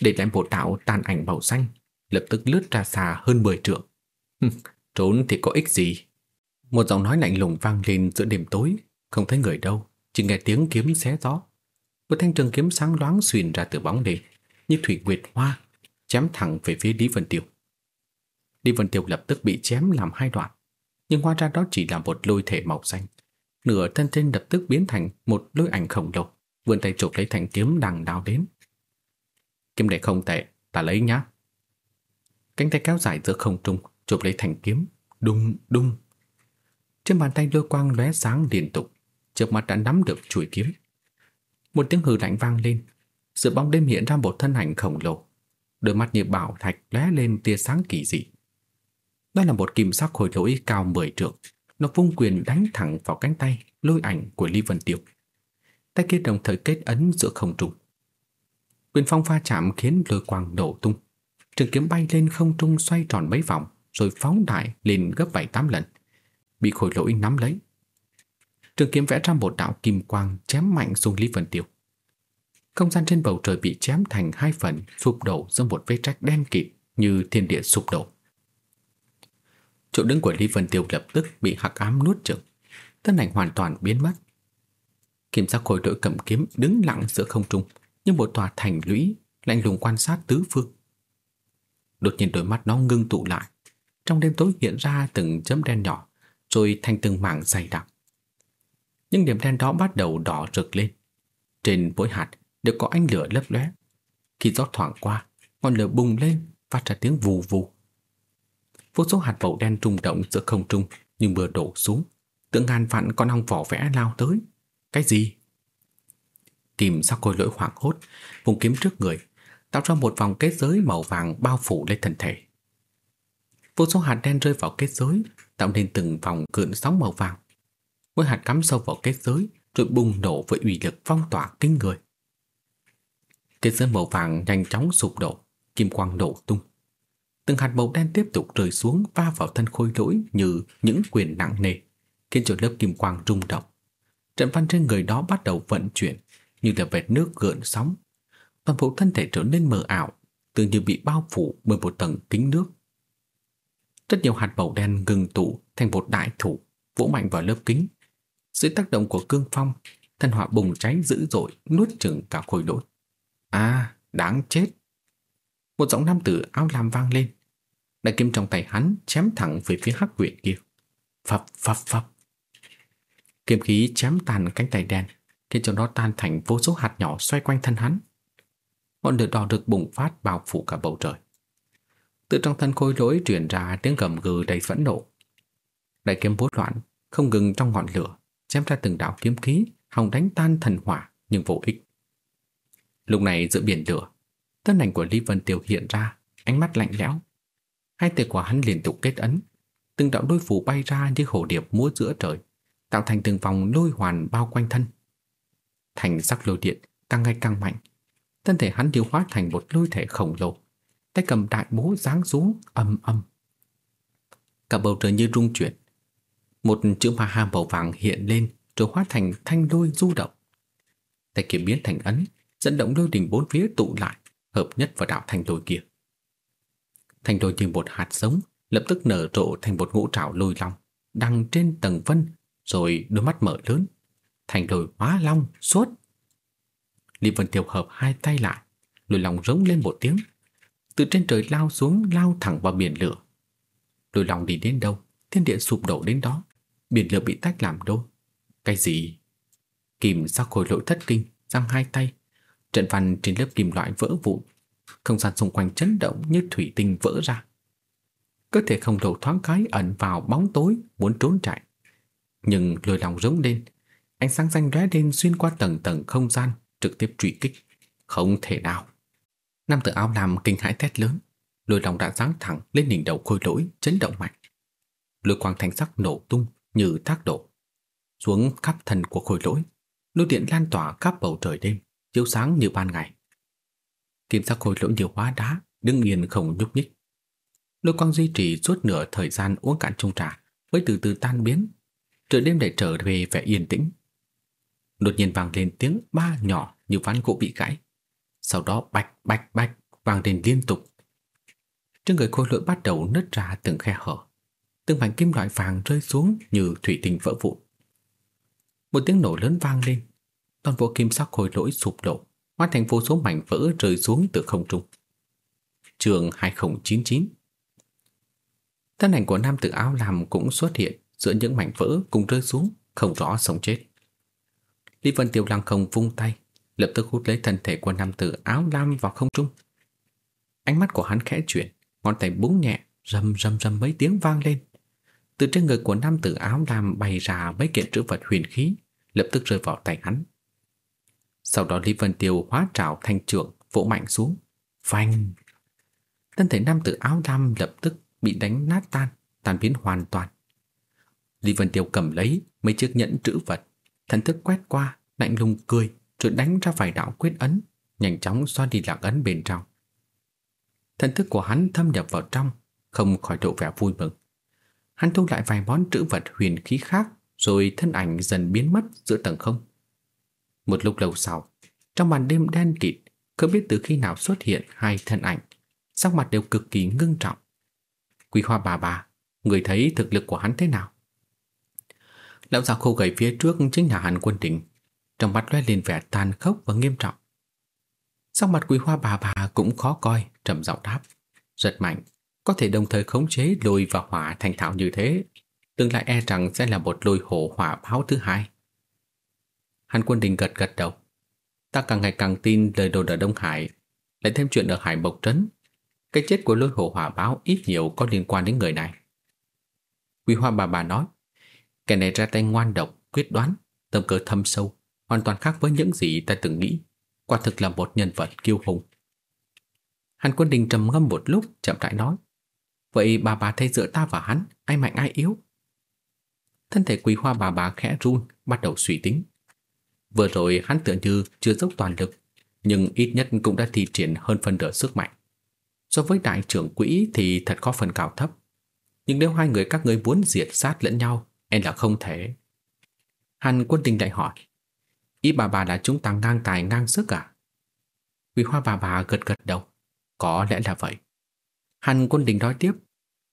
để lại một đạo tàn ảnh màu xanh, lập tức lướt ra xa hơn 10 trượng. Trốn thì có ích gì? Một giọng nói lạnh lùng vang lên giữa đêm tối, không thấy người đâu, chỉ nghe tiếng kiếm xé gió. Một thanh trường kiếm sáng loáng xuyên ra từ bóng đêm, như thủy nguyệt hoa, chém thẳng về phía Lý Vân Tiêu. Lý Vân Tiêu lập tức bị chém làm hai đoạn, nhưng hóa ra đó chỉ là một lôi thể màu xanh. Nửa thân trên lập tức biến thành một lôi ảnh khổng lồ, vươn tay chụp lấy thanh kiếm đang đào đến. Kiếm này không tệ, ta lấy nhá. Cánh tay kéo dài giữa không trung, chụp lấy thanh kiếm, đung đung. Trên bàn tay lôi quang lóe sáng liên tục, trước mặt đã nắm được chuôi kiếm. Một tiếng hừ lạnh vang lên, giữa bóng đêm hiện ra một thân ảnh khổng lồ, đôi mắt như bảo thạch lóe lên tia sáng kỳ dị. Đó là một kim sắc hồi lỗi cao 10 trượng, nó vung quyền đánh thẳng vào cánh tay lôi ảnh của Lý Vân Tiêu. Tay kia đồng thời kết ấn giữa không trung. Quyền phong pha chạm khiến lôi quang nổ tung. Trường kiếm bay lên không trung xoay tròn mấy vòng rồi phóng đại lên gấp 7-8 lần. Bị khối lỗi nắm lấy. Trường kiếm vẽ ra một đạo kim quang chém mạnh xuống Lý Vân Tiêu. Không gian trên bầu trời bị chém thành hai phần, sụp đổ giữa một vết rách đen kịt như thiên địa sụp đổ. Chỗ đứng của Lý Vân Tiêu lập tức bị hắc ám nuốt chửng, thân ảnh hoàn toàn biến mất. Kim sắc khối đội cầm kiếm đứng lặng giữa không trung, như một tòa thành lũy lạnh lùng quan sát tứ phương. Đột nhiên đôi mắt nó ngưng tụ lại, trong đêm tối hiện ra từng chấm đen nhỏ, rồi thành từng mảng dày đặc. Những điểm đen đó bắt đầu đỏ rực lên. Trên mỗi hạt đều có ánh lửa lấp lóe. Khi gió thoảng qua, ngọn lửa bùng lên, phát ra tiếng vù vù. Vô số hạt vẩu đen rung động giữa không trung như mưa đổ xuống, tượng ngàn vạn con ong vỏ vẽ lao tới. Cái gì? tìm sắc khôi lỗi hoảng hốt, vùng kiếm trước người, tạo ra một vòng kết giới màu vàng bao phủ lên thân thể. Vô số hạt đen rơi vào kết giới, tạo nên từng vòng cơn sóng màu vàng. Mỗi hạt cắm sâu vào kết giới, rồi bùng nổ với uy lực phong tỏa kinh người. Kết giới màu vàng nhanh chóng sụp đổ, kim quang nổ tung. Từng hạt màu đen tiếp tục rơi xuống va vào thân khôi lỗi như những quyền nặng nề, khiến cho lớp kim quang rung động. Trận văn trên người đó bắt đầu vận chuyển như là vệt nước gợn sóng. Toàn bộ thân thể trở nên mờ ảo, tự như bị bao phủ bởi một tầng kính nước. Rất nhiều hạt màu đen ngừng tụ thành một đại thủ, vỗ mạnh vào lớp kính. Dưới tác động của cương phong, thân hỏa bùng cháy dữ dội, nuốt chửng cả khối lỗi. À, đáng chết! Một giọng nam tử áo lam vang lên. Đại kiếm trong tay hắn chém thẳng về phía hắc huyện kia. Phập phập phập. Kiếm khí chém tàn cánh tay đen, khiến cho nó tan thành vô số hạt nhỏ xoay quanh thân hắn. Ngọn lửa đỏ được bùng phát bao phủ cả bầu trời. Từ trong thân khôi lỗi truyền ra tiếng gầm gừ đầy phẫn nộ. Đại kiếm bốt loạn, không ngừng trong ngọn lửa, chém ra từng đạo kiếm khí, hòng đánh tan thần hỏa nhưng vô ích. Lúc này giữa biển lửa, thân ảnh của Lý Vân Tiêu hiện ra, ánh mắt lạnh lẽo. Hai tay của hắn liên tục kết ấn, từng đạo đôi phù bay ra như hồ điệp múa giữa trời, tạo thành từng vòng lôi hoàn bao quanh thân. Thành sắc lôi điện càng ngày càng mạnh, thân thể hắn điều hóa thành một lôi thể khổng lồ, tay cầm đại bố giáng xuống âm âm. Cả bầu trời như rung chuyển. Một chữ ma ha màu vàng hiện lên rồi hóa thành thanh lôi du động. Tay kia biến thành ấn, dẫn động lôi đỉnh bốn phía tụ lại, hợp nhất vào đạo thanh lôi kia. Thanh lôi như một hạt giống, lập tức nở rộ thành một ngũ trảo lôi long, đăng trên tầng vân, rồi đôi mắt mở lớn. Thành lôi hóa long suốt. Lý Vân Tiêu hợp hai tay lại, lôi long rống lên một tiếng, từ trên trời lao xuống lao thẳng vào biển lửa. Lôi long đi đến đâu, thiên địa sụp đổ đến đó, biển lửa bị tách làm đôi. Cái gì? Kim sắc khôi lỗi thất kinh, giang hai tay, trận văn trên lớp kim loại vỡ vụn, không gian xung quanh chấn động như thủy tinh vỡ ra. Cơ thể không đầu thoáng cái ẩn vào bóng tối muốn trốn chạy. Nhưng lôi lòng rống lên, ánh sáng xanh lóe lên xuyên qua tầng tầng không gian, trực tiếp truy kích. Không thể nào. Nam tử áo lam kinh hãi thét lớn, lôi lòng đã giáng thẳng lên đỉnh đầu khôi lỗi, chấn động mạnh. Lôi quang thanh sắc nổ tung như thác đổ. Xuống khắp thân của khôi lỗi, lôi điện lan tỏa khắp bầu trời đêm, chiếu sáng như ban ngày. Kim sắc khôi lỗ nhiều hóa đá, đứng yên không nhúc nhích. Lôi quang duy trì suốt nửa thời gian uống cạn chung trà, mới từ từ tan biến. Trời đêm lại trở về vẻ yên tĩnh. Đột nhiên vang lên tiếng ba nhỏ như ván gỗ bị gãy. Sau đó bạch bạch bạch vang lên liên tục. Trên người khôi lỗi bắt đầu nứt ra từng khe hở. Từng mảnh kim loại vàng rơi xuống như thủy tinh vỡ vụn. Một tiếng nổ lớn vang lên. Toàn bộ kim sắc khối lỗi sụp đổ, hóa thành vô số mảnh vỡ rơi xuống từ không trung. Trường 2099 Thân ảnh của nam tử áo lam cũng xuất hiện giữa những mảnh vỡ cùng rơi xuống, không rõ sống chết. Lý Vân Tiêu lăng không vung tay, lập tức hút lấy thân thể của nam tử áo lam vào không trung. Ánh mắt của hắn khẽ chuyển, ngón tay búng nhẹ, rầm rầm rầm mấy tiếng vang lên. Từ trên người của nam tử áo lam bay ra mấy kiện trữ vật huyền khí, lập tức rơi vào tay hắn. Sau đó Lý Vân Tiêu hóa trảo thanh trượng, vỗ mạnh xuống. Phanh! Thân thể nam tử áo lam lập tức bị đánh nát tan, tan biến hoàn toàn. Lý Vân Tiêu cầm lấy mấy chiếc nhẫn trữ vật, thần thức quét qua, lạnh lùng cười, rồi đánh ra vài đạo quyết ấn, nhanh chóng xoa đi lạc ấn bên trong. Thần thức của hắn thâm nhập vào trong, không khỏi độ vẻ vui mừng. Hắn thu lại vài món trữ vật huyền khí khác, rồi thân ảnh dần biến mất giữa tầng không. Một lúc lâu sau, trong màn đêm đen kịt, không biết từ khi nào xuất hiện hai thân ảnh, sắc mặt đều cực kỳ ngưng trọng. Quý hoa bà bà, người thấy thực lực của hắn thế nào? Lão già khô gầy phía trước chính là Hàn Quân Đình, trong mắt lóe lên vẻ tàn khốc và nghiêm trọng. Sắc mặt quý hoa bà bà cũng khó coi, trầm giọng đáp. Rất mạnh, có thể đồng thời khống chế lôi và hỏa thành thạo như thế. Tương lai e rằng sẽ là một lôi hổ hỏa báo thứ hai. Hàn quân đình gật gật đầu. Ta càng ngày càng tin lời đồn ở Đông Hải, lại thêm chuyện ở Hải Bộc Trấn. Cái chết của lôi hổ hỏa báo ít nhiều có liên quan đến người này. Quý hoa bà bà nói, kẻ này ra tay ngoan độc, quyết đoán, tâm cơ thâm sâu, hoàn toàn khác với những gì ta từng nghĩ quả thực là một nhân vật kiêu hùng. Hàn Quân Đình trầm ngâm một lúc, chậm rãi nói: "Vậy bà bà thấy giữa ta và hắn, ai mạnh ai yếu?" Thân thể Quý Hoa bà bà khẽ run, bắt đầu suy tính. Vừa rồi hắn tựa như chưa dốc toàn lực, nhưng ít nhất cũng đã thi triển hơn phần nửa sức mạnh. So với đại trưởng quỹ thì thật có phần cao thấp. Nhưng nếu hai người các ngươi muốn diệt sát lẫn nhau, em là không thể. Hàn Quân Đình lại hỏi: Ý bà bà là chúng ta ngang tài ngang sức à? Quỳ hoa bà bà gật gật đầu. Có lẽ là vậy. Hàn quân đình nói tiếp.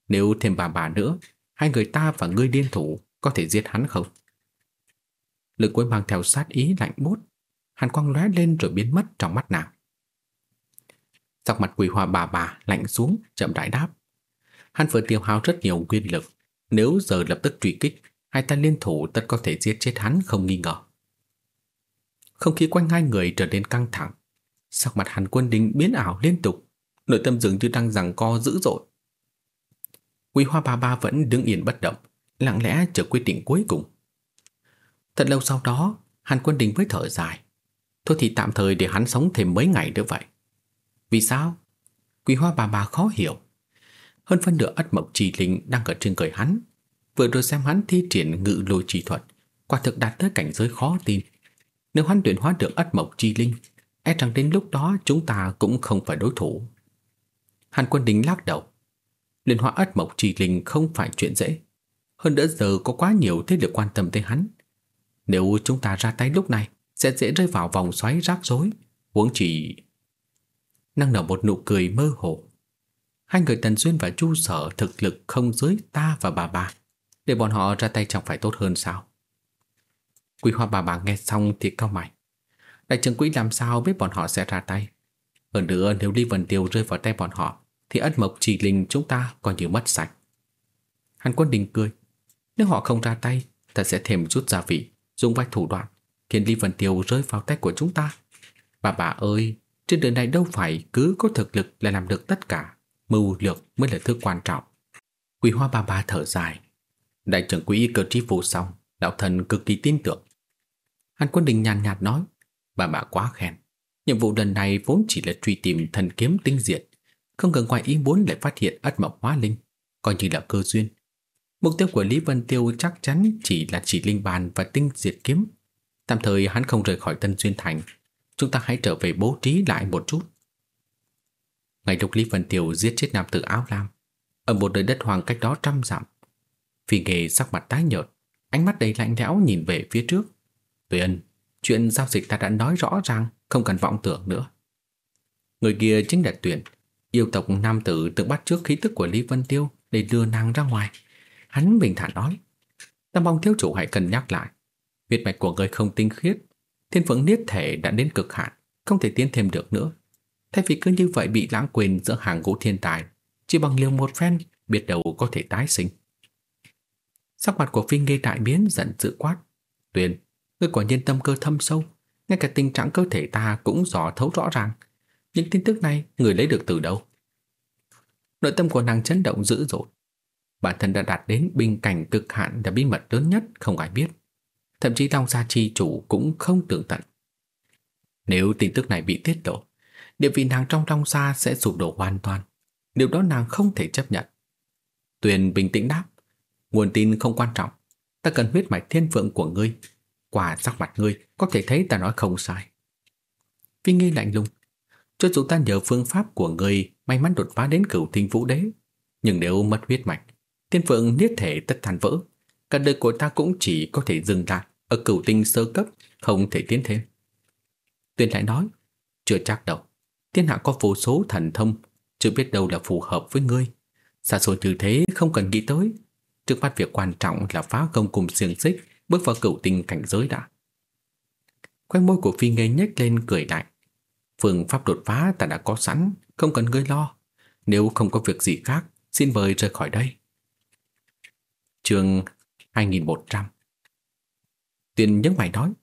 Nếu thêm bà bà nữa, hai người ta và ngươi liên thủ có thể giết hắn không? Lực cuối mang theo sát ý lạnh bút. Hàn quang lóe lên rồi biến mất trong mắt nàng. Sắc mặt quỷ hoa bà bà lạnh xuống, chậm rãi đáp. Hắn vừa tiêu hao rất nhiều nguyên lực. Nếu giờ lập tức truy kích, hai ta liên thủ tất có thể giết chết hắn không nghi ngờ. Không khí quanh hai người trở nên căng thẳng. Sắc mặt Hàn Quân Đình biến ảo liên tục, nội tâm dường như đang giằng co dữ dội. Quý Hoa Ba Ba vẫn đứng yên bất động, lặng lẽ chờ quyết định cuối cùng. Thật lâu sau đó, Hàn Quân Đình với thở dài. Thôi thì tạm thời để hắn sống thêm mấy ngày nữa vậy. Vì sao? Quý Hoa Bà Bà khó hiểu. Hơn phân nửa ất mộc trì linh đang ở trên người hắn. Vừa rồi xem hắn thi triển ngự lôi trì thuật, quả thực đạt tới cảnh giới khó tin. Nếu hắn luyện hóa được ất mộc chi linh, e rằng đến lúc đó chúng ta cũng không phải đối thủ. Hàn quân đình lắc đầu. Luyện hóa ất mộc chi linh không phải chuyện dễ. Hơn nữa giờ có quá nhiều thế lực quan tâm tới hắn. Nếu chúng ta ra tay lúc này, sẽ dễ rơi vào vòng xoáy rắc rối. Huống chỉ... Năng nở một nụ cười mơ hồ. Hai người Tần Duyên và Chu Sở thực lực không dưới ta và bà bà. Để bọn họ ra tay chẳng phải tốt hơn sao? Quỷ hoa bà bà nghe xong thì cao mày. Đại trưởng quỹ làm sao biết bọn họ sẽ ra tay. Hơn nữa nếu Lý Vân Tiêu rơi vào tay bọn họ thì ất mộc chỉ linh chúng ta còn như mất sạch. Hàn quân đình cười. Nếu họ không ra tay, ta sẽ thêm chút gia vị, dùng vài thủ đoạn, khiến Lý Vân Tiêu rơi vào tay của chúng ta. Bà bà ơi, trên đời này đâu phải cứ có thực lực là làm được tất cả. Mưu lược mới là thứ quan trọng. Quỷ hoa bà bà thở dài. Đại trưởng quỹ cơ trí vụ xong, đạo thần cực kỳ tin tưởng. Hàn Quân Đình nhàn nhạt, nói Bà bà quá khen Nhiệm vụ lần này vốn chỉ là truy tìm thần kiếm tinh diệt Không cần ngoài ý muốn lại phát hiện ất mộng hóa linh Coi như là cơ duyên Mục tiêu của Lý Vân Tiêu chắc chắn chỉ là chỉ linh bàn và tinh diệt kiếm Tạm thời hắn không rời khỏi Tân Duyên Thành Chúng ta hãy trở về bố trí lại một chút Ngày lúc Lý Vân Tiêu giết chết nam tử áo lam Ở một nơi đất hoàng cách đó trăm dặm Phi nghề sắc mặt tái nhợt Ánh mắt đầy lạnh lẽo nhìn về phía trước Tuyền, chuyện giao dịch ta đã nói rõ ràng, không cần vọng tưởng nữa. Người kia chính là tuyển yêu tộc nam tử từng bắt trước khí tức của Lý Vân Tiêu để đưa nàng ra ngoài. Hắn bình thản nói, ta mong thiếu chủ hãy cân nhắc lại. Huyết mạch của người không tinh khiết, thiên phượng niết thể đã đến cực hạn, không thể tiến thêm được nữa. Thay vì cứ như vậy bị lãng quên giữa hàng ngũ thiên tài, chỉ bằng liều một phen, biết đâu có thể tái sinh. Sắc mặt của Phi Nghê đại biến giận dữ quát. Tuyền, Ngươi quả nhiên tâm cơ thâm sâu, ngay cả tình trạng cơ thể ta cũng rõ thấu rõ ràng. Những tin tức này người lấy được từ đâu? Nội tâm của nàng chấn động dữ dội. Bản thân đã đạt đến bình cảnh cực hạn là bí mật lớn nhất không ai biết. Thậm chí Long Gia Chi chủ cũng không tưởng tận. Nếu tin tức này bị tiết lộ, địa vị nàng trong Long Gia sẽ sụp đổ hoàn toàn. Điều đó nàng không thể chấp nhận. Tuyền bình tĩnh đáp, nguồn tin không quan trọng. Ta cần huyết mạch thiên phượng của ngươi qua sắc mặt ngươi có thể thấy ta nói không sai. Phi nghi lạnh lùng. Cho dù ta nhờ phương pháp của ngươi may mắn đột phá đến cửu thinh vũ đế, nhưng nếu mất huyết mạch, thiên phượng niết thể tất thành vỡ, cả đời của ta cũng chỉ có thể dừng lại ở cửu tinh sơ cấp, không thể tiến thêm. Tuyên lại nói, chưa chắc đâu, thiên hạ có vô số thần thông, chưa biết đâu là phù hợp với ngươi. Xa xôi như thế không cần nghĩ tới. Trước mắt việc quan trọng là phá công cùng xiềng xích, bước vào cửu tinh cảnh giới đã. Quanh môi của Phi ngây nhếch lên cười lại. Phương pháp đột phá ta đã có sẵn, không cần ngươi lo. Nếu không có việc gì khác, xin mời rời khỏi đây. Chương 2100 tiền nhớ mày nói,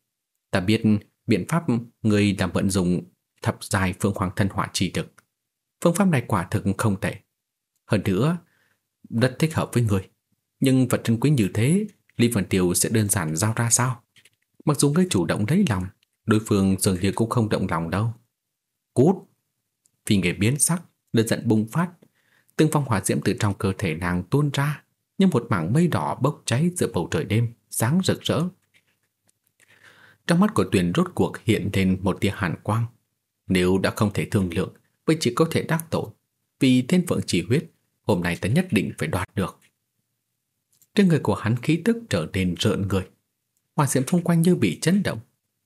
ta biết biện pháp người làm vận dụng thập dài phương hoàng thân hỏa chỉ được. Phương pháp này quả thực không tệ. Hơn nữa, rất thích hợp với người. Nhưng vật trân quý như thế, Lý Vân Tiêu sẽ đơn giản giao ra sao? Mặc dù ngươi chủ động lấy lòng, đối phương dường như cũng không động lòng đâu. Cút! Phi nghề biến sắc, đơn giận bùng phát. Từng phong hỏa diễm từ trong cơ thể nàng tuôn ra, như một mảng mây đỏ bốc cháy giữa bầu trời đêm, sáng rực rỡ. Trong mắt của Tuyền rốt cuộc hiện lên một tia hàn quang. Nếu đã không thể thương lượng, vậy chỉ có thể đắc tội. Vì thiên phượng chỉ huyết, hôm nay ta nhất định phải đoạt được. Trên người của hắn khí tức trở nên rợn người. Hoa diễm xung quanh như bị chấn động,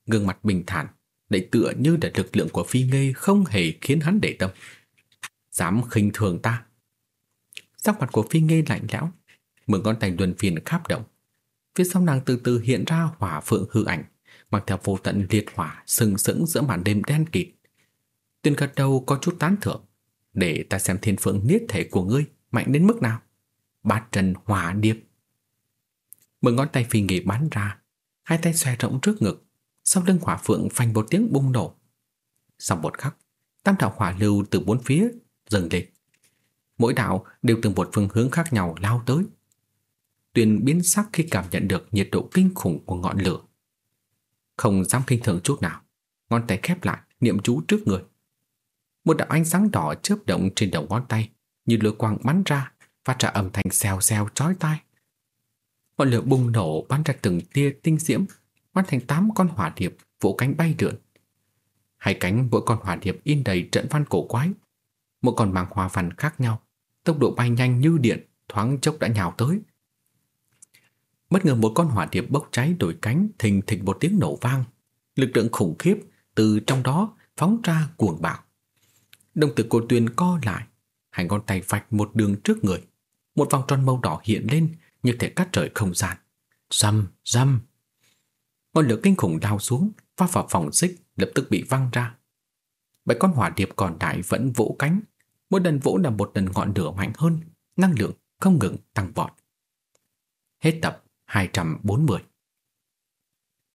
gương mặt bình thản, lại tựa như là lực lượng của phi ngây không hề khiến hắn để tâm. Dám khinh thường ta. Sắc mặt của phi ngây lạnh lẽo, mượn ngón tay luân phiền khắp động. Phía sau nàng từ từ hiện ra hỏa phượng hư ảnh, mang theo vô tận liệt hỏa sừng sững giữa màn đêm đen kịt. Tuyên gật đầu có chút tán thưởng, để ta xem thiên phượng niết thể của ngươi mạnh đến mức nào. Bát trần hỏa điệp. Mượn ngón tay phi nghỉ bắn ra, hai tay xòe rộng trước ngực, sau lưng hỏa phượng phanh một tiếng bung nổ. Sau một khắc, tam đạo hỏa lưu từ bốn phía dâng lên. Mỗi đạo đều từ một phương hướng khác nhau lao tới. Tuyền biến sắc khi cảm nhận được nhiệt độ kinh khủng của ngọn lửa. Không dám kinh thường chút nào, ngón tay khép lại, niệm chú trước người. Một đạo ánh sáng đỏ chớp động trên đầu ngón tay, như lửa quang bắn ra, phát ra âm thanh xèo xèo chói tai. Ngọn lửa bùng nổ bắn ra từng tia tinh diễm, hóa thành tám con hỏa điệp vỗ cánh bay lượn. Hai cánh mỗi con hỏa điệp in đầy trận văn cổ quái, một con mang hòa văn khác nhau, tốc độ bay nhanh như điện, thoáng chốc đã nhào tới. Bất ngờ một con hỏa điệp bốc cháy đổi cánh thình thịch một tiếng nổ vang. Lực lượng khủng khiếp từ trong đó phóng ra cuồng bạo. Đồng tử cô Tuyền co lại, hai ngón tay vạch một đường trước người. Một vòng tròn màu đỏ hiện lên như thể cắt trời không gian. rầm rầm Ngọn lửa kinh khủng lao xuống, va vào phòng xích, lập tức bị văng ra. Bảy con hỏa điệp còn lại vẫn vỗ cánh. Mỗi lần vỗ là một lần ngọn lửa mạnh hơn, năng lượng không ngừng tăng vọt. Hết tập 240